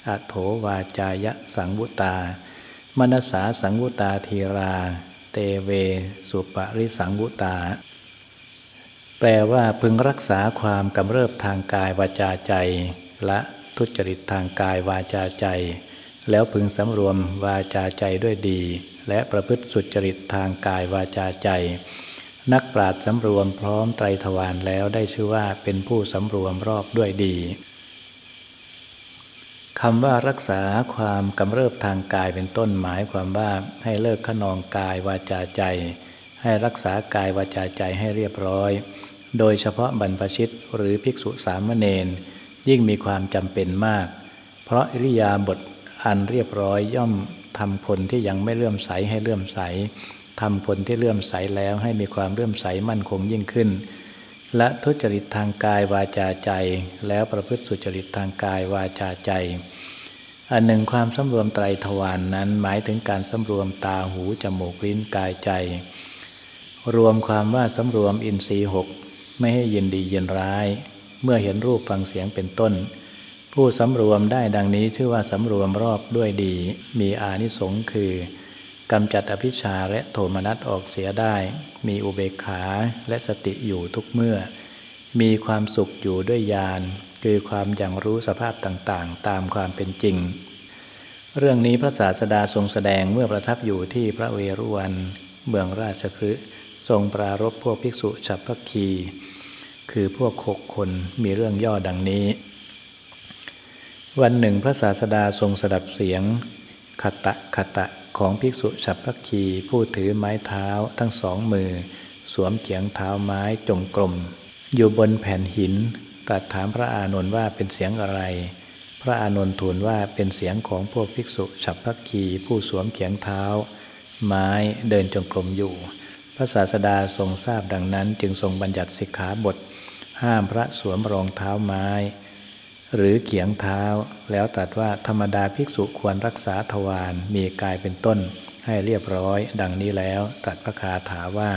อโถวาจายะสังวุตามนสาสังวุตาทีรา เตเว สุปริสังวุตา แปลว่าพึงรักษาความกำเริบทางกายวาจาใจ และทุจริตทางกายวาจาใจ แล้วพึงสำรวมวาจาใจด้วยดี และประพฤติสุจริตทางกายวาจาใจ นักปราดสำรวมพร้อมไตรทวารแล้วได้ชื่อว่าเป็นผู้สำรวมรอบด้วยดี คำว่ารักษาความกำเริบทางกายเป็นต้นหมายความว่าให้เลิกขนองกายวาจาใจ ให้รักษากายวาจาใจให้เรียบร้อย โดยเฉพาะบรรพชิตหรือภิกษุสามเณรยิ่งมีความจำเป็นมาก เพราะอิริยาบถอันเรียบร้อยย่อมทำคนที่ยังไม่เลื่อมใสให้เลื่อมใสทำคนที่เลื่อมใสแล้วให้มีความเลื่อมใสมั่นคงยิ่งขึ้น และทุจริตทางกายวาจาใจ แล้วประพฤติสุจริตทางกายวาจาใจ อันหนึ่งความสำรวมไตรทวารนนั้นหมายถึงการสำรวมตาหูจมูกลิ้นกายใจ รวมความว่าสำรวมอินทรีย์หกไม่ให้ยินดียินร้าย เมื่อเห็นรูปฟังเสียงเป็นต้น ผู้สำรวมได้ดังนี้ชื่อว่าสำรวมรอบด้วยดี มีอานิสงส์คือ กำจัดอภิชาและโทมนัสออกเสียได้ มีอุเบกขาและสติอยู่ทุกเมื่อ มีความสุขอยู่ด้วยญาณคือความอย่างรู้สภาพต่างๆ ตามความเป็นจริง เรื่องนี้พระศาสดาทรงแสดงเมื่อประทับอยู่ที่พระเวรุวันเมืองราชคฤห์ทรงปรารบพวกภิกษุฉับพักคี คือพวกหกคนมีเรื่องย่อดังนี้ วันหนึ่งพระศาสดาทรงสดับเสียงขตะขตะ ของภิกษุฉับพักคีผู้ถือไม้เท้าทั้งสองมือ สวมเกียงเท้าไม้จงกรม อยู่บนแผ่นหินตรัสถามพระอานนท์ว่าเป็นเสียงอะไร พระอานนท์ทูลว่าเป็นเสียงของพวกภิกษุฉับพักคีผู้สวมเกียงเท้า ไม้เดินจงกรมอยู่ พระศาสดาทรงทราบดังนั้นจึงทรงบัญญัติสิกขาบท ห้ามพระสวมรองเท้าไม้ หรือเขียงเท้า แล้วตรัสว่าธรรมดาภิกษุควรรักษาทวารมีกายเป็นต้น ให้เรียบร้อย ดังนี้แล้วตรัสพระคาถาว่า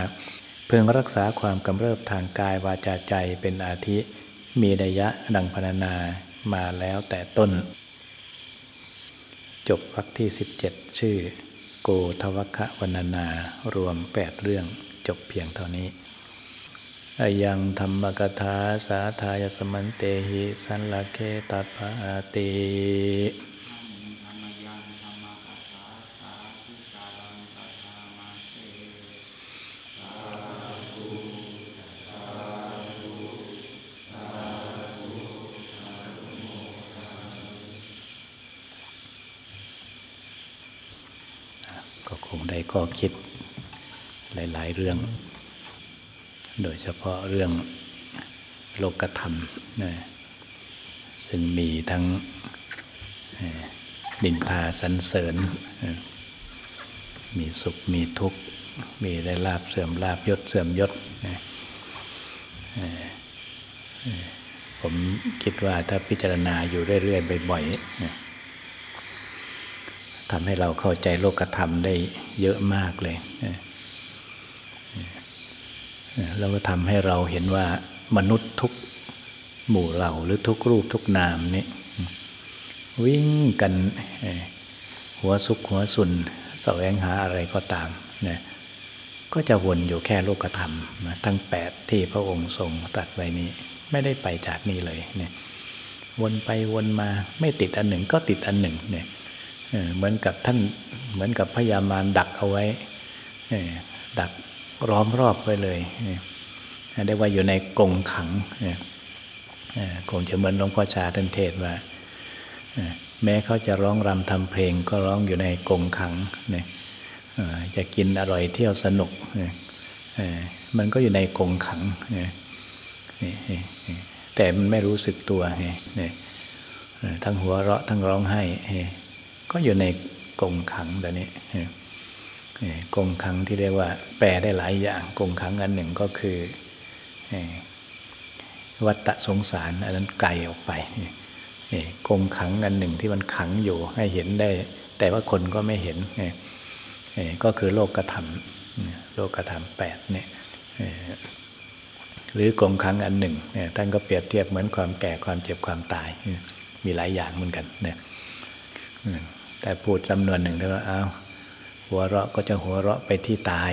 เพึงรักษาความกำเริบทางกายวาจาใจเป็นอาทิ มีนัยยะดังพรรณนามาแล้วแต่ต้น จบวรรคที่ 17 ชื่อ โกทวคะวรรณนารวม 8 เรื่องจบเพียงเท่านี้ อายังธรรมกถาสาทายสมันเตหิสันลเคตปาติก็คงได้ข้อคิดหลาย ๆ เรื่อง โดยเฉพาะเรื่องโลกธรรมนะซึ่งมีทั้งดินทาสันเสริญ มีสุขมีทุกข์ มีได้ลาบเสื่อมลาบยศเสื่อมยศนะผมคิดว่าถ้าพิจารณาอยู่เรื่อยๆบ่อยๆทำให้เราเข้าใจโลกธรรมได้เยอะมากเลยนะ แล้วก็ทำให้เราเห็นว่ามนุษย์ทุกหมู่เหล่าหรือทุกรูปทุกนามนี่วิ่งกันหัวสุขหัวสุนแสวงหาอะไรก็ตามนะก็จะวนอยู่แค่โลกธรรมนะทั้งแปดที่พระองค์ทรงตรัสไว้นี้ ไม่ได้ไปจากนี้เลยเนี่ยวนไปวนมาไม่ติดอันหนึ่งก็ติดอันหนึ่งเนี่ยเหมือนกับท่านเหมือนกับพยามารดักเอาไว้ดัก ล้อมรอบไว้เลยเนี่ยได้ว่าอยู่ในกรงขังคงจะเหมือนหลวงพ่อชาท่านเทศว่าแม้เขาจะร้องรำทำเพลงก็ร้องอยู่ในกรงขังเนี่ยจะกินอร่อยเที่ยวสนุกมันก็อยู่ในกรงขังแต่มันไม่รู้สึกตัวทั้งหัวเราะทั้งร้องไห้ก็อยู่ในกรงขังแบบนี้ กงขังที่เรียกว่า แปลได้หลายอย่าง กงขังอันหนึ่งก็คือเอ่อวัฏสงสาร อันนั้นไกลออกไปกงขังอันหนึ่งที่มันขังอยู่ให้เห็นได้ แต่ว่าคนก็ไม่เห็นก็คือโลกธรรมโลกธรรมแปดเนี่ยหรือกงขังอันหนึ่งท่านก็เปรียบเทียบเหมือนความแก่ความเจ็บความตาย มีหลายอย่างเหมือนกันเนี่ยแต่พูดจำนวนหนึ่งได้ว่าอ้า หัวเราะก็จะหัวเราะไปที่ตาย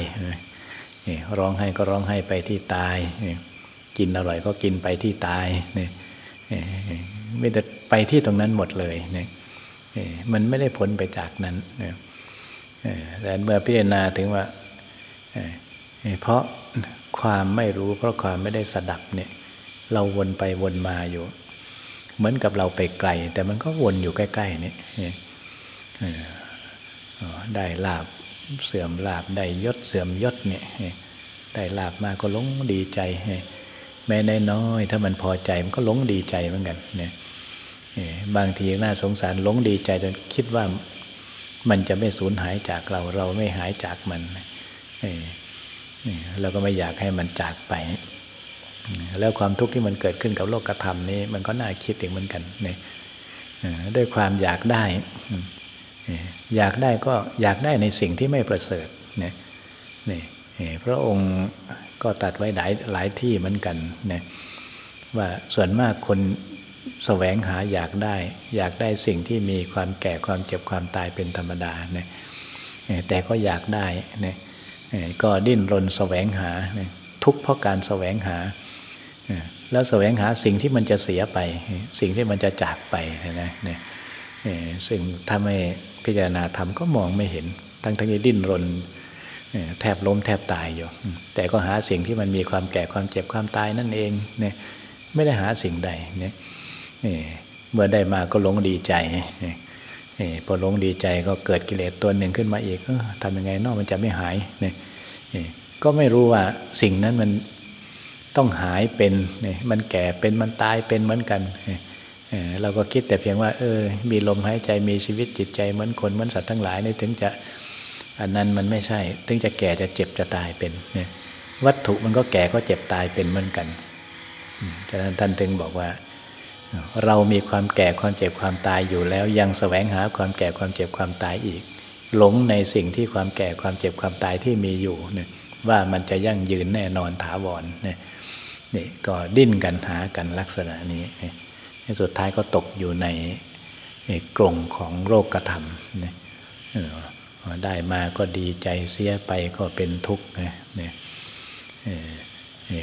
นี่ร้องไห้ก็ร้องไห้ไปที่ตายนี่กินอร่อยก็กินไปที่ตายนี่ไม่ได้ไปที่ตรงนั้นหมดเลยนี่มันไม่ได้พ้นไปจากนั้นแต่เมื่อพิจารณาถึงว่าเพราะความไม่รู้ เพราะความไม่ได้สดับเนี่ย เราวนไปวนมาอยู่ เหมือนกับเราไปไกล แต่มันก็วนอยู่ใกล้ ๆ นี่เได้ลาบเสื่อมลาบได้ยศเสื่อมยศเนี่ยได้ลาบมาก็หลงดีใจแม้ได้น้อย ถ้ามันพอใจมันก็หลงดีใจเหมือนกันเนี่ยบางทีน่าสงสารหลงดีใจจนคิดว่ามันจะไม่สูญหายจากเรา เราไม่หายจากมันเราก็ไม่อยากให้มันจากไป แล้วความทุกข์ที่มันเกิดขึ้นกับโลกธรรมนี้มันก็น่าคิดอีกเหมือนกันเนี่ยด้วยความอยากได้ อยากได้ก็อยากได้ในสิ่งที่ไม่ประเสริฐเนี่ยนี่พระองค์ก็ตัดไว้หลายหลายที่เหมือนกันนะว่าส่วนมากคนแสวงหาอยากได้ อยากได้สิ่งที่มีความแก่ความเจ็บความตายเป็นธรรมดานะแต่ก็อยากได้นะก็ดิ้นรนแสวงหาทุกเพราะการแสวงหา แล้วแสวงหาสิ่งที่มันจะเสียไป สิ่งที่มันจะจากไปนะนะซึ่งถ้าไม่ พิจารณาธรรมก็มองไม่เห็น ทั้งทั้งที่ดิ้นรนแทบล้มแทบตายอยู่ แต่ก็หาสิ่งที่มันมีความแก่ความเจ็บความตายนั่นเองเนี่ยไม่ได้หาสิ่งใดเนี่ยเมื่อได้มาก็หลงดีใจพอหลงดีใจก็เกิดกิเลสตัวหนึ่งขึ้นมาอีกทำยังไงนอกมันจะไม่หายเนี่ยก็ไม่รู้ว่าสิ่งนั้นมันต้องหายเป็นเนี่ยมันแก่เป็นมันตายเป็นเหมือนกัน เราก็คิดแต่เพียงว่า เออ มีลมหายใจมีชีวิตจิตใจเหมือนคนเหมือนสัตว์ทั้งหลายนี่ถึงจะอันนั้นมันไม่ใช่ ถึงจะแก่จะเจ็บจะตายเป็นเนี่ยวัตถุมันก็แก่ก็เจ็บตายเป็นเหมือนกันฉะนั้นท่านถึงบอกว่า เรามีความแก่ความเจ็บความตายอยู่แล้วยังแสวงหาความแก่ความเจ็บความตายอีก หลงในสิ่งที่ความแก่ความเจ็บความตายที่มีอยู่เนี่ยว่ามันจะยั่งยืนแน่นอนถาวรเนี่ยนี่ก็ดิ้นกันหากันลักษณะนี้ สุดท้ายก็ตกอยู่ในกรงของโรคกระทำได้มาก็ดีใจเสียไปก็เป็นทุกข์เนี่ย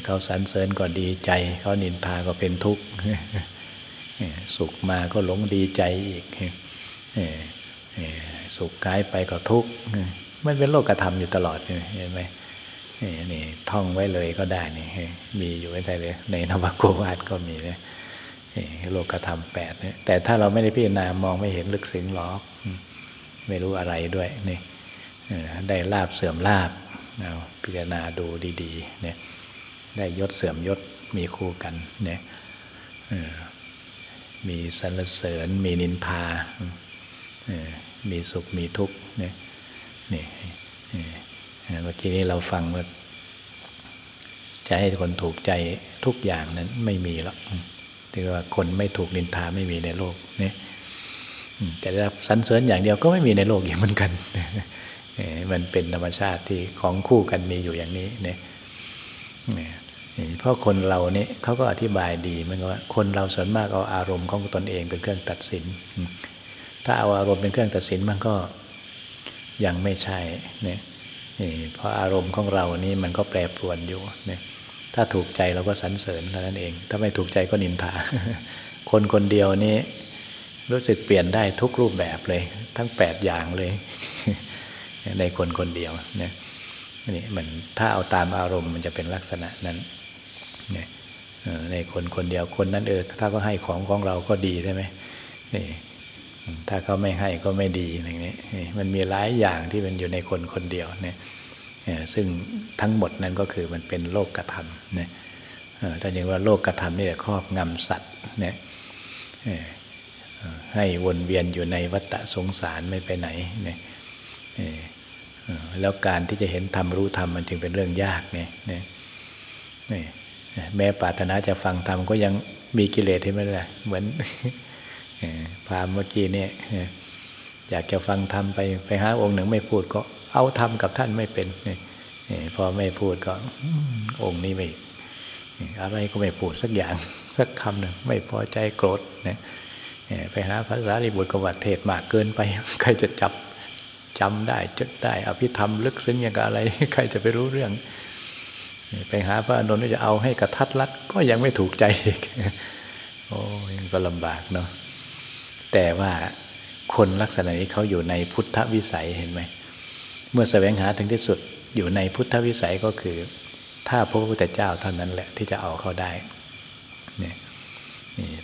เขาสรรเสริญก็ดีใจ เขานินทาก็เป็นทุกข์สุขมาก็หลงดีใจอีกสุขกายไปก็ทุกข์มันเป็นโลกธรรมอยู่ตลอดเห็นไหมนี่ท่องไว้เลยก็ได้นี่มีอยู่ไว้ใจเลยในนวโกวาทก็มีเนี่ย โลกธรรมแปดแต่ถ้าเราไม่ได้พิจารณามองไม่เห็นลึกซึ้งหรอก ไม่รู้อะไรด้วยนี่ได้ลาบเสื่อมลาบเอาพิจารณาดูดีๆเนี่ยได้ยศเสื่อมยศมีคู่กันเนี่ยมีสรรเสริญ มีนินทา มีสุขมีทุกข์เนี่ยนี่เมื่อกี้นี้เราฟังว่าจะให้คนถูกใจทุกอย่างนั้นไม่มีหรอก ถือว่าคนไม่ถูกนินทาไม่มีในโลกเนี่ยแต่รับสรรเสริญอย่างเดียวก็ไม่มีในโลกอย่างเหมือนกันมันเป็นธรรมชาติที่ของคู่กันมีอยู่อย่างนี้เนี่ยเพราะคนเราเนี่ยเขาก็อธิบายดีมันว่าคนเราส่วนมากเอาอารมณ์ของตนเองเป็นเครื่องตัดสิน ถ้าเอาอารมณ์เป็นเครื่องตัดสินมันก็ยังไม่ใช่เนี่ยเพราะอารมณ์ของเรานี่มันก็แปรปรวนอยู่เนี่ย ถ้าถูกใจเราก็สรรเสริญเท่านั้นเอง ถ้าไม่ถูกใจก็นินทา คนคนเดียวนี้รู้สึกเปลี่ยนได้ทุกรูปแบบเลย ทั้งแปดอย่างเลยในคนคนเดียวเนี่ยนี่มันถ้าเอาตามอารมณ์มันจะเป็นลักษณะนั้นเนี่ยในคนคนเดียวคนนั้นเออถ้าก็ให้ของของเราก็ดีใช่ไหมนี่ถ้าเขาไม่ให้ก็ไม่ดีอย่างนี้มันมีหลายอย่างที่มันอยู่ในคนคนเดียวเนี่ย ซึ่งทั้งหมดนั้นก็คือมันเป็นโลกกระทำเนี่ยถ้าอย่างว่าโลกกระทำนี่แหละครอบงำสัตว์เนี่ยให้วนเวียนอยู่ในวัฏสงสารไม่ไปไหนเนี่ยแล้วการที่จะเห็นธรรมรู้ธรรมมันจึงเป็นเรื่องยากเนี่ยเนี่ยแม้ปรารถนาจะฟังธรรมก็ยังมีกิเลสที่ไม่ได้เหมือนพามเมื่อกี้เนี่ยอยากจะฟังธรรมไปไปหาองค์หนึ่งไม่พูดก็ เอาธรรมกับท่านไม่เป็นนี่พอไม่พูดก็องค์นี้ไม่อะไรก็ไม่พูดสักอย่างสักคำหนึ่งไม่พอใจโกรธนี่ไปหาภาษาริบุตรกวัดเทศมากเกินไป ใครจะจับจำได้จดได้อภิธรรมลึกซึ้งอย่างอะไร ใครจะไปรู้เรื่อง ไปหาพระอนุนจะเอาให้กระทัดรัดก็ยังไม่ถูกใจอีกโอ้ยังก็ลำบากเนาะแต่ว่าคนลักษณะนี้เขาอยู่ในพุทธวิสัยเห็นไหม เมื่อแสวงหาถึงที่สุดอยู่ในพุทธวิสัยก็คือ ถ้าพระพุทธเจ้าเท่านั้นแหละที่จะเอาเขาได้เนี่ย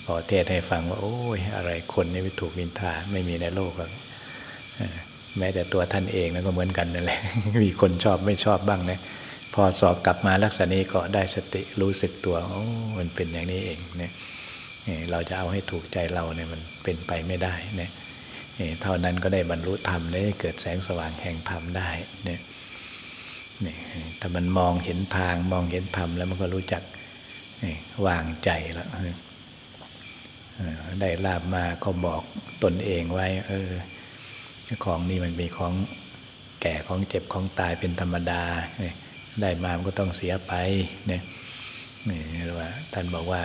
พอเทศให้ฟังว่าโอ้ยอะไรคนนี่ไม่ถูกมินทาไม่มีในโลกหรอกแม้แต่ตัวท่านเองนั่นก็เหมือนกันนั่นแหละ มีคนชอบไม่ชอบบ้างนะพอสอบกลับมาลักษณะนี้ก็ได้สติรู้สึกตัวโอ้มันเป็นอย่างนี้เองเนี่ยเราจะเอาให้ถูกใจเราเนี่ยมันเป็นไปไม่ได้เนี่ย เท่านั้นก็ได้บรรลุธรรมได้เกิดแสงสว่างแห่งธรรมได้เนี่ยนี่ถ้ามันมองเห็นทางมองเห็นธรรมแล้วมันก็รู้จักวางใจแล้วได้ลาบมาก็บอกตนเองไว้ เออ ของนี่มันมีของแก่ของเจ็บของตายเป็นธรรมดา ได้มามันก็ต้องเสียไปเนี่ยนี่เรียกว่าท่านบอกว่า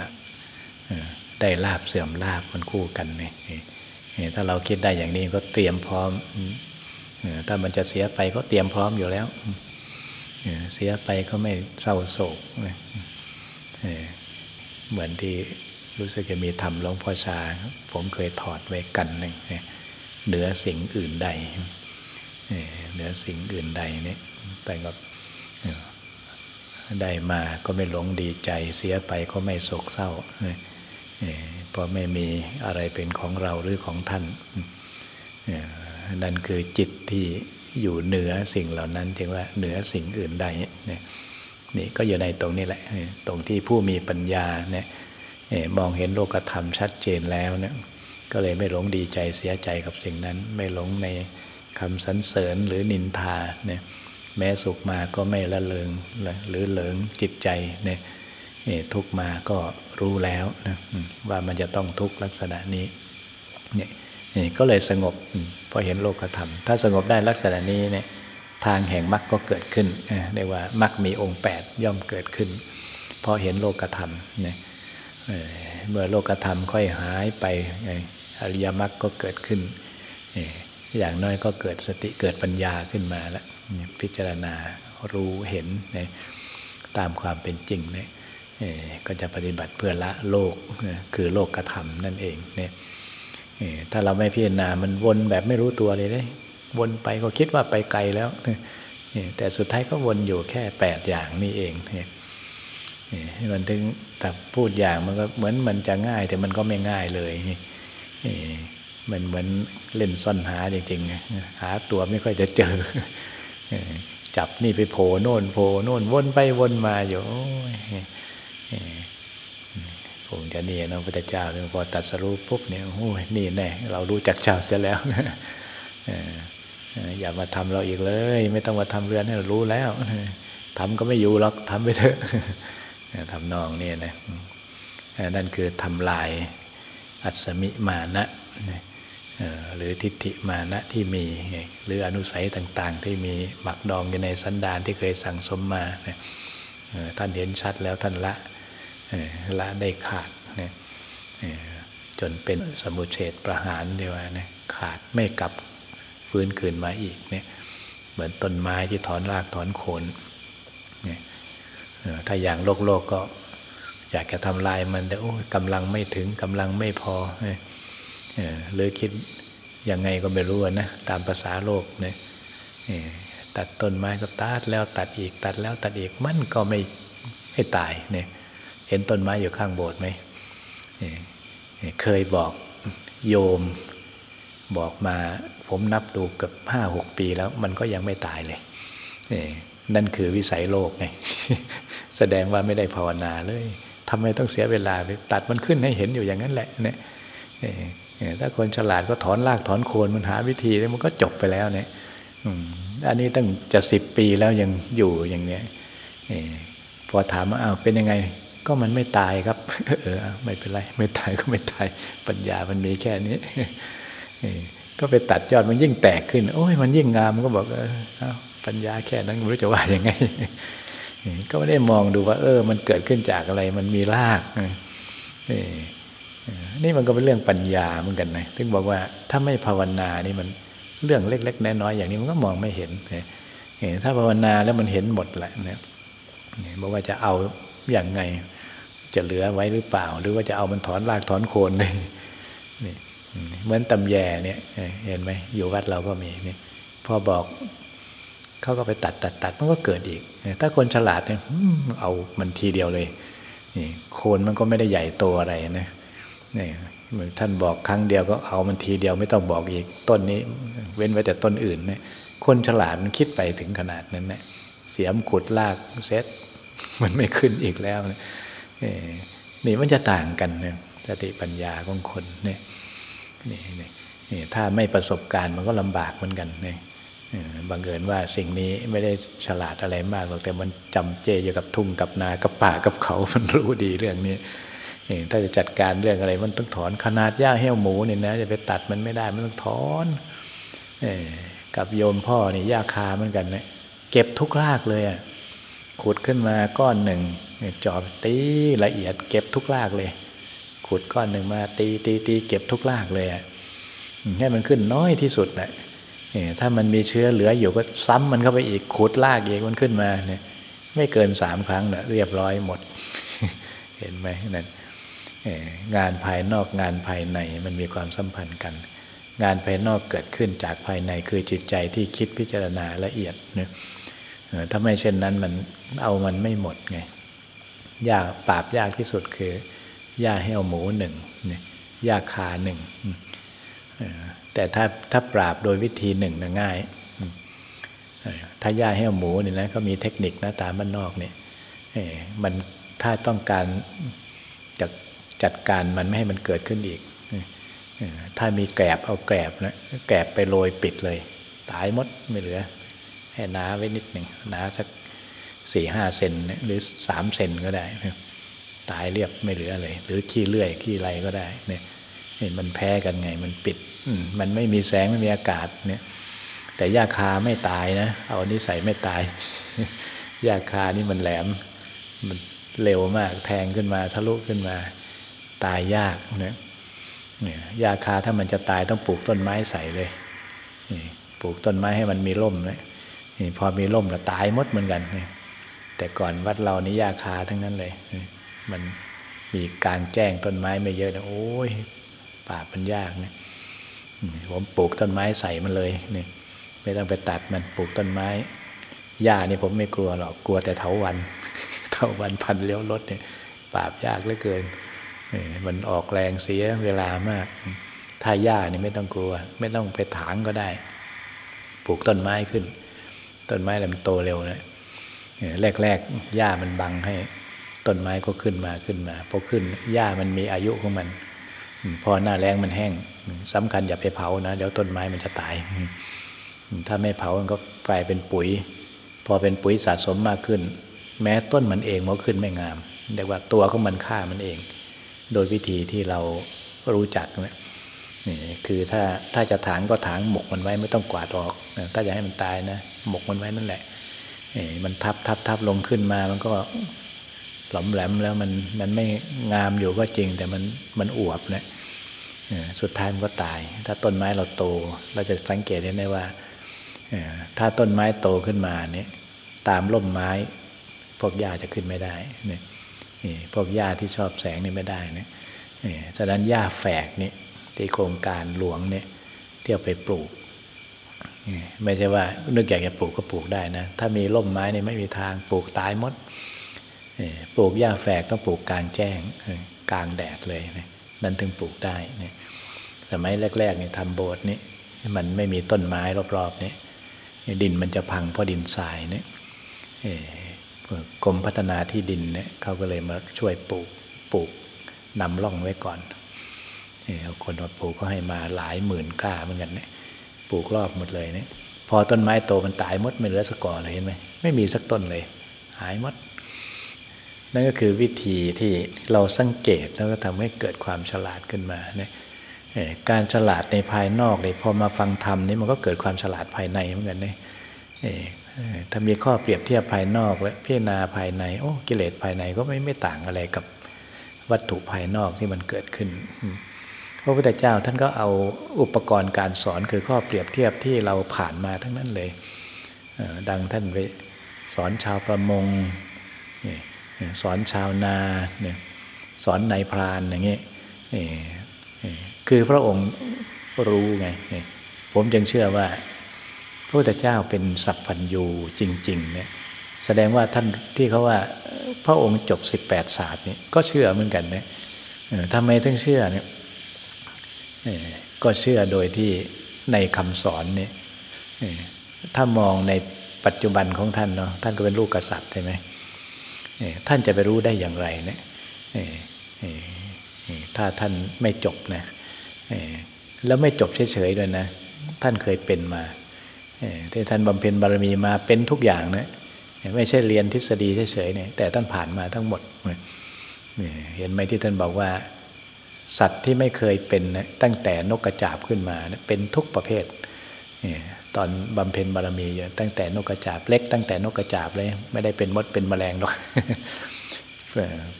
ได้ลาบเสื่อมลาบมันคู่กันเนี่ย ถ้าเราคิดได้อย่างนี้ก็เตรียมพร้อม ถ้ามันจะเสียไปก็เตรียมพร้อมอยู่แล้ว เสียไปก็ไม่เศร้าโศก เหมือนที่รู้สึกจะมีธรรมหลวงพ่อชา ผมเคยถอดไว้กันหนึ่งเหนือสิ่งอื่นใดเหนือสิ่งอื่นใดนี่แต่ก็ได้มาก็ไม่หลงดีใจ เสียไปก็ไม่โศกเศร้า เพราะไม่มีอะไรเป็นของเราหรือของท่านนั่นคือจิตที่อยู่เหนือสิ่งเหล่านั้นจึงว่าเหนือสิ่งอื่นใดนี่ก็อยู่ในตรงนี้แหละ ตรงที่ผู้มีปัญญาเนี่ยมองเห็นโลกธรรมชัดเจนแล้วเนี่ยก็เลยไม่หลงดีใจเสียใจกับสิ่งนั้น ไม่หลงในคำสรรเสริญหรือนินทาเนี่ยแม้สุขมาก็ไม่ละเลงหรือเหลิงจิตใจเนี่ย ทุกมาก็รู้แล้วนะว่ามันจะต้องทุกลักษณะนี้เนี่ยก็เลยสงบพอเห็นโลกธรรม ถ้าสงบได้ลักษณะนี้เนี่ยทางแห่งมรรคก็เกิดขึ้นเรียกว่ามรรคมีองค์ 8 ย่อมเกิดขึ้นพอเห็นโลกธรรมเนี่ยเมื่อโลกธรรมค่อยหายไปอริยมรรคก็เกิดขึ้น อย่างน้อยก็เกิดสติเกิดปัญญาขึ้นมาแล้วพิจารณารู้เห็นตามความเป็นจริงเนี่ย ก็จะปฏิบัติเพื่อละโลกคือโลกกระทำนั่นเองเนี่ยถ้าเราไม่พิจารณา มันวนแบบไม่รู้ตัวเลยเลยวนไปก็คิดว่าไปไกลแล้ว แต่สุดท้ายก็วนอยู่แค่แปดอย่างนี่เองเนี่ยมันถึงแต่พูดอย่างมันก็เหมือนมันจะง่ายแต่มันก็ไม่ง่ายเลยมันเหมือนเล่นซ่อนหาจริงๆ หาตัวไม่ค่อยจะเจอ จับนี่ไปโผล่โน่นโผล่โน่นวนไปวนมาอยู่ ผมจะนี่นะพระเจ้าพอตัดสรู้ปุ๊บเนี่ยโอ้ยนี่แน่เรารู้จักเจ้าเสียแล้วอย่ามาทำเราอีกเลย ไม่ต้องมาทำเรือนให้เรารู้แล้วทำก็ไม่อยู่หรอกทำไปเถอะทำนองนี่นะนั่นคือทำลายอัศมิมานะหรือทิฏฐิมานะที่มี หรืออนุสัยต่างๆ ที่มีหมักดองอยู่ในสันดานที่เคยสั่งสมมาท่านเห็นชัดแล้วท่านละ ละได้ขาดจนเป็นสมุเฉดประหารเดียวนะขาดไม่กลับฟื้นคืนมาอีกเนี่ยเหมือนต้นไม้ที่ถอนรากถอนโคนเนี่ยถ้าอย่างโลกโลกก็อยากจะทำลายมันแต่โอ้กำลังไม่ถึงกำลังไม่พอหรือคิดยังไงก็ไม่รู้นะตามภาษาโลกเนี่ยตัดต้นไม้ก็ตัดแล้วตัดอีกตัดแล้วตัดอีกมันก็ไม่ไม่ตายเนี่ย เห็นต้นไม้อยู่ข้างโบสถ์ไหมเคยบอกโยมบอกมาผมนับดูกับห้าหกปีแล้วมันก็ยังไม่ตายเลยนั่นคือวิสัยโลกไงแสดงว่าไม่ได้ภาวนาเลยทำไมต้องเสียเวลาไปตัดมันขึ้นให้เห็นอยู่อย่างนั้นแหละเนี่ยถ้าคนฉลาดก็ถอนรากถอนโคนมันหาวิธีแล้วมันก็จบไปแล้วเนี่ยอันนี้ตั้งจะสิบปีแล้วยังอยู่อย่างเนี้ยพอถามว่าอ้าวเป็นยังไง ก็มันไม่ตายครับ เออ ไม่เป็นไร ไม่ตายก็ไม่ตาย ปัญญามันมีแค่นี้ก็ไปตัดยอดมันยิ่งแตกขึ้น โอ้ยมันยิ่งงามมันก็บอกเออปัญญาแค่นั้นไม่รู้จะว่ายังไง ก็ไม่ได้มองดูว่า เออ มันเกิดขึ้นจากอะไร มันมีรากนี่มันก็เป็นเรื่องปัญญาเหมือนกันนะถึงบอกว่าถ้าไม่ภาวนานี่มันเรื่องเล็ก ๆน้อยๆอย่างนี้มันก็มองไม่เห็นถ้าภาวนาแล้วมันเห็นหมดแหละเนี่ยบอกว่าจะเอาอย่างไง จะเหลือไว้หรือเปล่า หรือว่าจะเอามันถอนรากถอนโคนเลยนี่เหมือนตำแยเนี่ยเห็นไหมอยู่วัดเราก็มีนี่พอบอกเขาก็ไปตัดตัดตัดมันก็เกิดอีก ถ้าคนฉลาดเนี่ยเอามันทีเดียวเลยนี่โคนมันก็ไม่ได้ใหญ่โตอะไรนะนี่เหมือนท่านบอกครั้งเดียวก็เอามันทีเดียวไม่ต้องบอกอีกต้นนี้ เว้นไว้แต่ต้นอื่นเนี่ยคนฉลาดมันคิดไปถึงขนาดนั้นเนี่ยเสียมขุดลากเซ็ตมันไม่ขึ้นอีกแล้วนี่ นี่มันจะต่างกันเนี่ยสติปัญญาของคนเนี่ยนี่นี่ถ้าไม่ประสบการณ์มันก็ลำบากเหมือนกันเนี่ยบังเอิญว่าสิ่งนี้ไม่ได้ฉลาดอะไรมากหรอกแต่มันจำเจอยู่กับทุ่งกับนากับป่ากับเขา มันรู้ดีเรื่องนี้ถ้าจะจัดการเรื่องอะไร มันต้องถอนขนาดหญ้าเหี้ยวหมูเนี่ยนะจะไปตัดมันไม่ได้มันต้องถอนกับโยมพ่อนี่หญ้าคาเหมือนกันนะเก็บทุกรากเลยอะ ขุดขึ้นมาก้อนหนึ่งจอบตีละเอียดเก็บทุกรากเลย ขุดก้อนหนึ่งมาตีตีตีเก็บทุกรากเลยให้มันขึ้นน้อยที่สุดแหละถ้ามันมีเชื้อเหลืออยู่ก็ซ้ำมันเข้าไปอีกขุดลากเอีกมันขึ้นมาเนี่ยไม่เกินสามครั้งเนะเรียบร้อยหมด เห็นไหมนั่นงานภายนอกงานภายในมันมีความสัมพันธ์กัน งานภายนอกเกิดขึ้นจากภายในคือจิตใจที่คิดพิจารณาละเอียดเนี่ย ถ้าไม่เช่นนั้นมันเอามันไม่หมดไงยากปราบยากที่สุดคือยาให้เอาหมูหนึ่งเนี่ยยาคาหนึ่งแต่ถ้าถ้าปราบโดยวิธีหนึ่งนะง่าย ถ้าย่าให้เอาหมูเนี่ยนะก็มีเทคนิคนะตามบ้านนอกเนี่ยมันถ้าต้องการจะจัดการมันไม่ให้มันเกิดขึ้นอีก ถ้ามีแกลบเอาแกลบนะแกลบไปโรยปิดเลย ตายหมดไม่เหลือ ให้หนาไว้นิดหนึ่งหนาสักสี่ห้าเซนหรือสามเซนก็ได้ ตายเรียบไม่เหลือเลย หรือขี้เลื่อยขี้ไรก็ได้เนี่ยมันแพ้กันไงมันปิดมันไม่มีแสงไม่มีอากาศเนี่ย แต่ยาคาไม่ตายนะ เอานิสัยไม่ตายยาคานี่มันแหลม มันเร็วมากแทงขึ้นมาทะลุขึ้นมา ตายยากเนี่ยเนี่ยยาคาถ้ามันจะตายต้องปลูกต้นไม้ใส่เลยปลูกต้นไม้ให้มันมีร่มเลย นี่พอมีร่มแล้วตายหมดเหมือนกันนี่แต่ก่อนวัดเรานี่ยาคาทั้งนั้นเลย มันมีกลางแจ้งต้นไม้ไม่เยอะนะโอ้ยป่ามันยากนี่ยผมปลูกต้นไม้ใส่มันเลยนี่ไม่ต้องไปตัดมันปลูกต้นไม้หญ้านี่ผมไม่กลัวหรอกกลัวแต่เถาวันเถาวันพันเลี้ยวรถเนี่ยปราบยากเหลือเกินมันออกแรงเสียเวลามาก ถ้าหญ้านี่ไม่ต้องกลัว ไม่ต้องไปถางก็ได้ ปลูกต้นไม้ขึ้น ต้นไม้แล้วมันโตเร็วนะแรกๆหญ้ามันบังให้ ต้นไม้ก็ขึ้นมาขึ้นมาพอขึ้นหญ้ามันมีอายุของมัน พอหน้าแรงมันแห้งสำคัญอย่าไปเผานะเดี๋ยวต้นไม้มันจะตาย ถ้าไม่เผามันก็กลายเป็นปุ๋ย พอเป็นปุ๋ยสะสมมากขึ้น แม้ต้นมันเองมันขึ้นไม่งามเรียกว่าตัวของมันฆ่ามันเอง โดยวิธีที่เรารู้จักนะ นี่คือถ้าถ้าจะถางก็ถางหมกมันไว้ไม่ต้องกวาดออกถ้าจะให้มันตายนะหมกมันไว้นั่นแหละมันทับทับทับลงขึ้นมามันก็หลอมแหลมแล้วมันมันไม่งามอยู่ก็จริง แต่มันมันอวบนะสุดท้ายมันก็ตาย ถ้าต้นไม้เราโต เราจะสังเกตได้ว่าถ้าต้นไม้โตขึ้นมาเนี่ยตามร่มไม้ พวกหญ้าจะขึ้นไม่ได้เนี่ยพวกหญ้าที่ชอบแสงนี่ไม่ได้เนี่ยฉะนั้นหญ้าแฝกนี่ ที่โครงการหลวงเนี่ยที่เอาไปปลูก ไม่ใช่ว่านึกอยากจะปลูกก็ปลูกได้นะ ถ้ามีร่มไม้นี่ไม่มีทางปลูกตายมดปลูกหญ้าแฝกต้องปลูกกลางแจ้งกลางแดดเลยนะนั่นถึงปลูกได้นี่ยสมัยแรกๆเนี่ยทำโบสถ์นี่มันไม่มีต้นไม้รอบๆนี่ดินมันจะพังเพราะดินทรายเนี่ยกรมพัฒนาที่ดินเนี่ยเขาก็เลยมาช่วยปลูกปลูกนำร่องไว้ก่อน คนมาปลูกก็ให้มาหลายหมื่นกล้าเหมือนกันเนี่ยปลูกรอบหมดเลยเนี่ยพอต้นไม้โตมันตายมดไม่เหลือสักกอเลยเห็นไหมไม่มีสักต้นเลย หายหมด นั่นก็คือวิธีที่เราสังเกตแล้วก็ทำให้เกิดความฉลาดขึ้นมาเนี่ยการฉลาดในภายนอกเลยพอมาฟังธรรมนี่มันก็เกิดความฉลาดภายในเหมือนกันเนี่ยถ้ามีข้อเปรียบเทียบภายนอกและพิจารณาภายในโอ้กิเลสภายในก็ไม่ไม่ต่างอะไรกับวัตถุภายนอกที่มันเกิดขึ้น พระพุทธเจ้าท่านก็เอาอุปกรณ์การสอนคือข้อเปรียบเทียบที่เราผ่านมาทั้งนั้นเลย ดังท่านไปสอนชาวประมง สอนชาวนาเนี่ยสอนนายพรานอย่างเงี้ยคือพระองค์รู้ไง ผมจึงเชื่อว่าพระพุทธเจ้าเป็นสัพพัญญูจริงๆเนี่ยแสดงว่าท่านที่เขาว่าพระองค์จบ 18 ศาสตร์นี่ก็เชื่อเหมือนกันนะทำไมถึงเชื่อเนี่ย ก็เชื่อโดยที่ในคำสอนนี่ถ้ามองในปัจจุบันของท่านเนาะท่านก็เป็นลูกกษัตริย์ใช่ไหมท่านจะไปรู้ได้อย่างไรเนี่ยถ้าท่านไม่จบนะแล้วไม่จบเฉยๆด้วยนะ ท่านเคยเป็นมาที่ท่านบำเพ็ญบารมีมาเป็นทุกอย่างนะไม่ใช่เรียนทฤษฎีเฉยๆเนี่ยแต่ท่านผ่านมาทั้งหมดเห็นไหมที่ท่านบอกว่า สัตว์ที่ไม่เคยเป็นนะตั้งแต่นกกระจาบขึ้นมานะเป็นทุกประเภทตอนบำเพ็ญบารมีตั้งแต่นกกระจาบเล็ก ตั้งแต่นกกระจาบเลยไม่ได้เป็นมดเป็นแมลงหรอก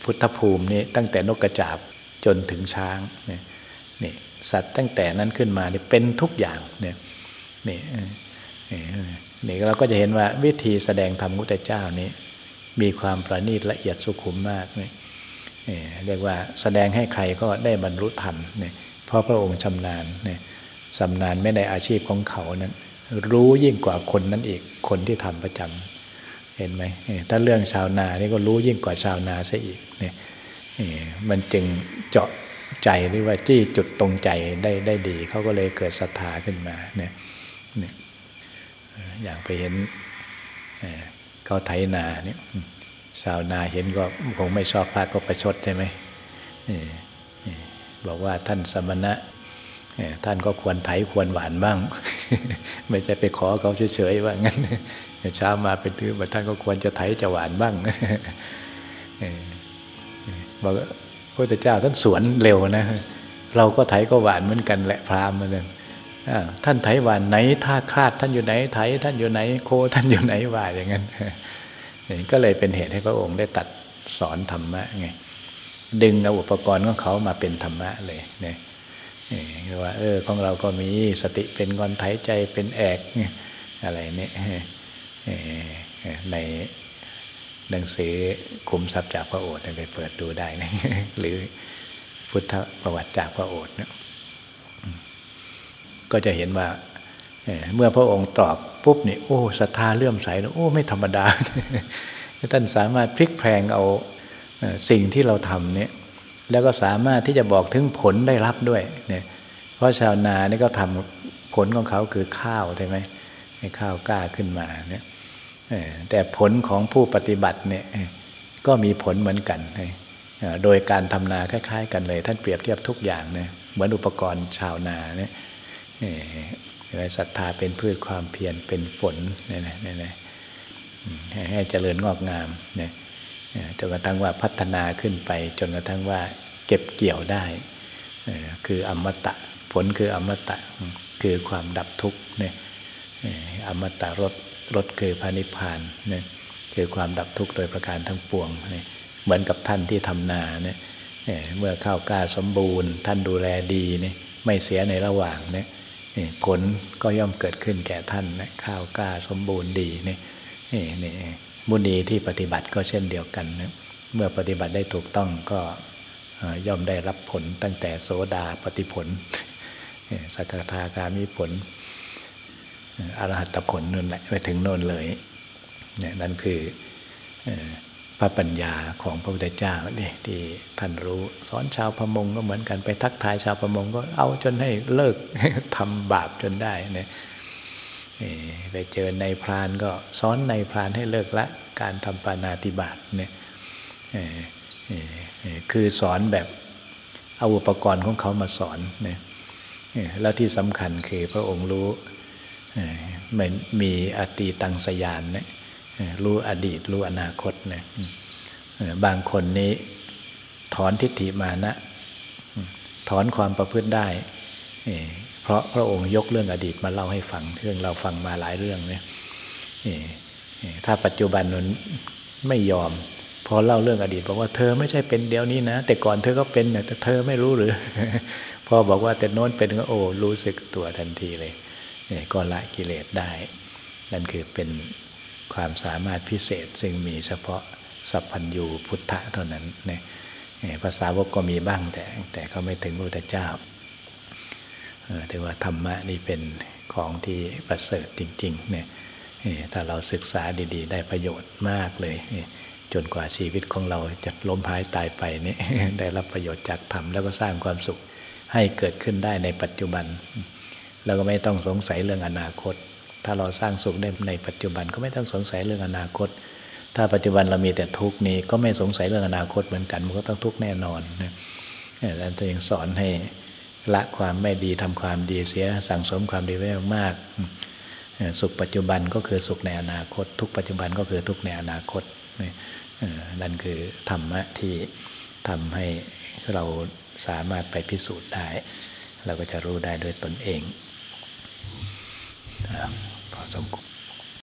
พุทธภูมินี่ตั้งแต่นกกระจาบจนถึงช้างนี่สัตว์ตั้งแต่นั้นขึ้นมานี่เป็นทุกอย่างเนี่ยนี่นี่เราก็จะเห็นว่าวิธีแสดงธรรมพุทธเจ้านี้ มีความประณีตละเอียดสุขุมมากนี่ เรียกว่าแสดงให้ใครก็ได้บรรลุธรรมเนี่ยเพราะพระองค์ชำนาญเนี่ยชำนาญไม่ในอาชีพของเขานั้นรู้ยิ่งกว่าคนนั้นอีกคนที่ทำประจำเห็นไหมถ้าเรื่องชาวนานี่ก็รู้ยิ่งกว่าชาวนาซะอีกเนี่ยมันจึงเจาะใจหรือว่าจี้จุดตรงใจได้ได้ดี เขาก็เลยเกิดศรัทธาขึ้นมาเนี่ยอย่างไปเห็นเขาไถนาเนี่ย ชาวนาเห็นก็คงไม่ชอบพระก็ประชดใช่ไหมบอกว่าท่านสมณะท่านก็ควรไถควรหวานบ้าง ไม่ใช่ไปขอเขาเฉยๆว่างั้นเช้ามาเป็นทือมาท่านก็ควรจะไถจะหวานบ้างบอกพระเจ้าท่านสวนเร็วนะ เราก็ไถก็หวานเหมือนกันแหละพรามมาเลยท่านไถหวานไหนท่าคลาดท่านอยู่ไหนไถท่านอยู่ไหน โคท่านอยู่ไหนว่าอย่างนั้น ก็เลยเป็นเหตุให้พระองค์ได้ตัดสอนธรรมะไงดึงเอาอุปกรณ์ของเขามาเป็นธรรมะเลยเนี่ยว่า เออของเราก็มีสติเป็นกอนไถใจเป็นแอกอะไรเนี่ยในหนังสือคุมทรัพย์จากพระโอษฐ์ไปเปิดดูได้นะหรือพุทธประวัติจากพระโอษฐ์เนี่ยก็จะเห็นว่าเมื่อพระองค์ตอบ ปุ๊บนี่โอ้ศรัทธาเลื่อมใสโอ้ไม่ธรรมดาท่านสามารถพลิกแพลงเอาสิ่งที่เราทำเนี่ยแล้วก็สามารถที่จะบอกถึงผลได้รับด้วยเนี่ยเพราะชาวนานี่ก็ทำผลของเขาคือข้าวใช่ไหมให้ข้าวกล้าขึ้นมาเนี่ยแต่ผลของผู้ปฏิบัติเนี่ยก็มีผลเหมือนกัน โดยการทำนาคล้าย ๆ กันเลย ท่านเปรียบเทียบทุกอย่างเนี่ยเหมือนอุปกรณ์ชาวนาเนี่ย ศรัทธาเป็นพืชความเพียรเป็นฝนเนี่ยนะให้เจริญงอกงามเนี่ยจนกระทั่งว่าพัฒนาขึ้นไป จนกระทั่งว่าเก็บเกี่ยวได้ คืออมตะผลคืออมตะคือความดับทุกข์เนี่ยอมตะรสรสคือพานิพานเนี่ยคือความดับทุกข์โดยประการทั้งปวงเนี่ยเหมือนกับท่านที่ทำนาเนี่ยเมื่อข้าวกล้าสมบูรณ์ ท่านดูแลดีเนี่ยไม่เสียในระหว่างเนี่ย ผลก็ย่อมเกิดขึ้นแก่ท่านนะข้าวกล้าสมบูรณ์ดีนี่นี่มุนีที่ปฏิบัติก็เช่นเดียวกันนะเมื่อปฏิบัติได้ถูกต้องก็ย่อมได้รับผลตั้งแต่โสดาปฏิผลสักทาคามีผลอรหัตผลนั่นแหละไปถึงโน่นเลยเนี่ยนั่นคือ ระปัญญาของพระพุทธเจ้าเนี่ยที่ท่านรู้ สอนชาวประมงก็เหมือนกันไปทักทายชาวประมงก็เอาจนให้เลิกทำบาปจนได้เนี่ยไปเจอในพรานก็สอนในพรานให้เลิกละการทำปานาติบาตเนี่ยคือสอนแบบเอาอุปกรณ์ของเขามาสอนเนี่ยแล้วที่สำคัญคือพระองค์รู้มันมีอตีตังสยานเนี่ย รู้อดีต รู้อนาคตเนี่ยบางคนนี้ถอนทิฏฐิมานะ ถอนความประพฤติได้ เพราะพระองค์ยกเรื่องอดีตมาเล่าให้ฟังเรื่องเราฟังมาหลายเรื่องเนี่ยถ้าปัจจุบันนั้นไม่ยอมพอเล่าเรื่องอดีตบอกว่าเธอไม่ใช่เป็นเดี๋ยวนี้นะ แต่ก่อนเธอก็เป็นแต่เธอไม่รู้หรือ พอบอกว่าแต่โน้นเป็นก็โอ้รู้สึกตัวทันทีเลยก็ละกิเลสได้ นั่นคือเป็น ความสามารถพิเศษ ซึ่งมีเฉพาะสัพพัญญูพุทธะเท่านั้นเนี่ยภาษาวกก็มีบ้างแต่แต่เขาไม่ถึงพระพุทธเจ้าถือว่าธรรมะนี่เป็นของที่ประเสริฐจริงๆเนี่ยถ้าเราศึกษาดีๆ ได้ประโยชน์มากเลย จนกว่าชีวิตของเราจะล้มหายตายไปนี่ได้รับประโยชน์จากธรรมแล้วก็สร้างความสุขให้เกิดขึ้นได้ในปัจจุบัน แล้วก็ไม่ต้องสงสัยเรื่องอนาคต ถ้าเราสร้างสุขได้ในปัจจุบันก็ไม่ต้องสงสัยเรื่องอนาคต ถ้าปัจจุบันเรามีแต่ทุกข์นี้ก็ไม่สงสัยเรื่องอนาคตเหมือนกันมันก็ต้องทุกข์แน่นอนนะแล้วตัวเองสอนให้ละความไม่ดีทำความดีเสียสั่งสมความดีไว้มากๆสุขปัจจุบันก็คือสุขในอนาคต ทุกปัจจุบันก็คือทุกในอนาคตนั่นคือธรรมะที่ทำให้เราสามารถไปพิสูจน์ได้ เราก็จะรู้ได้ด้วยตนเองพ замку.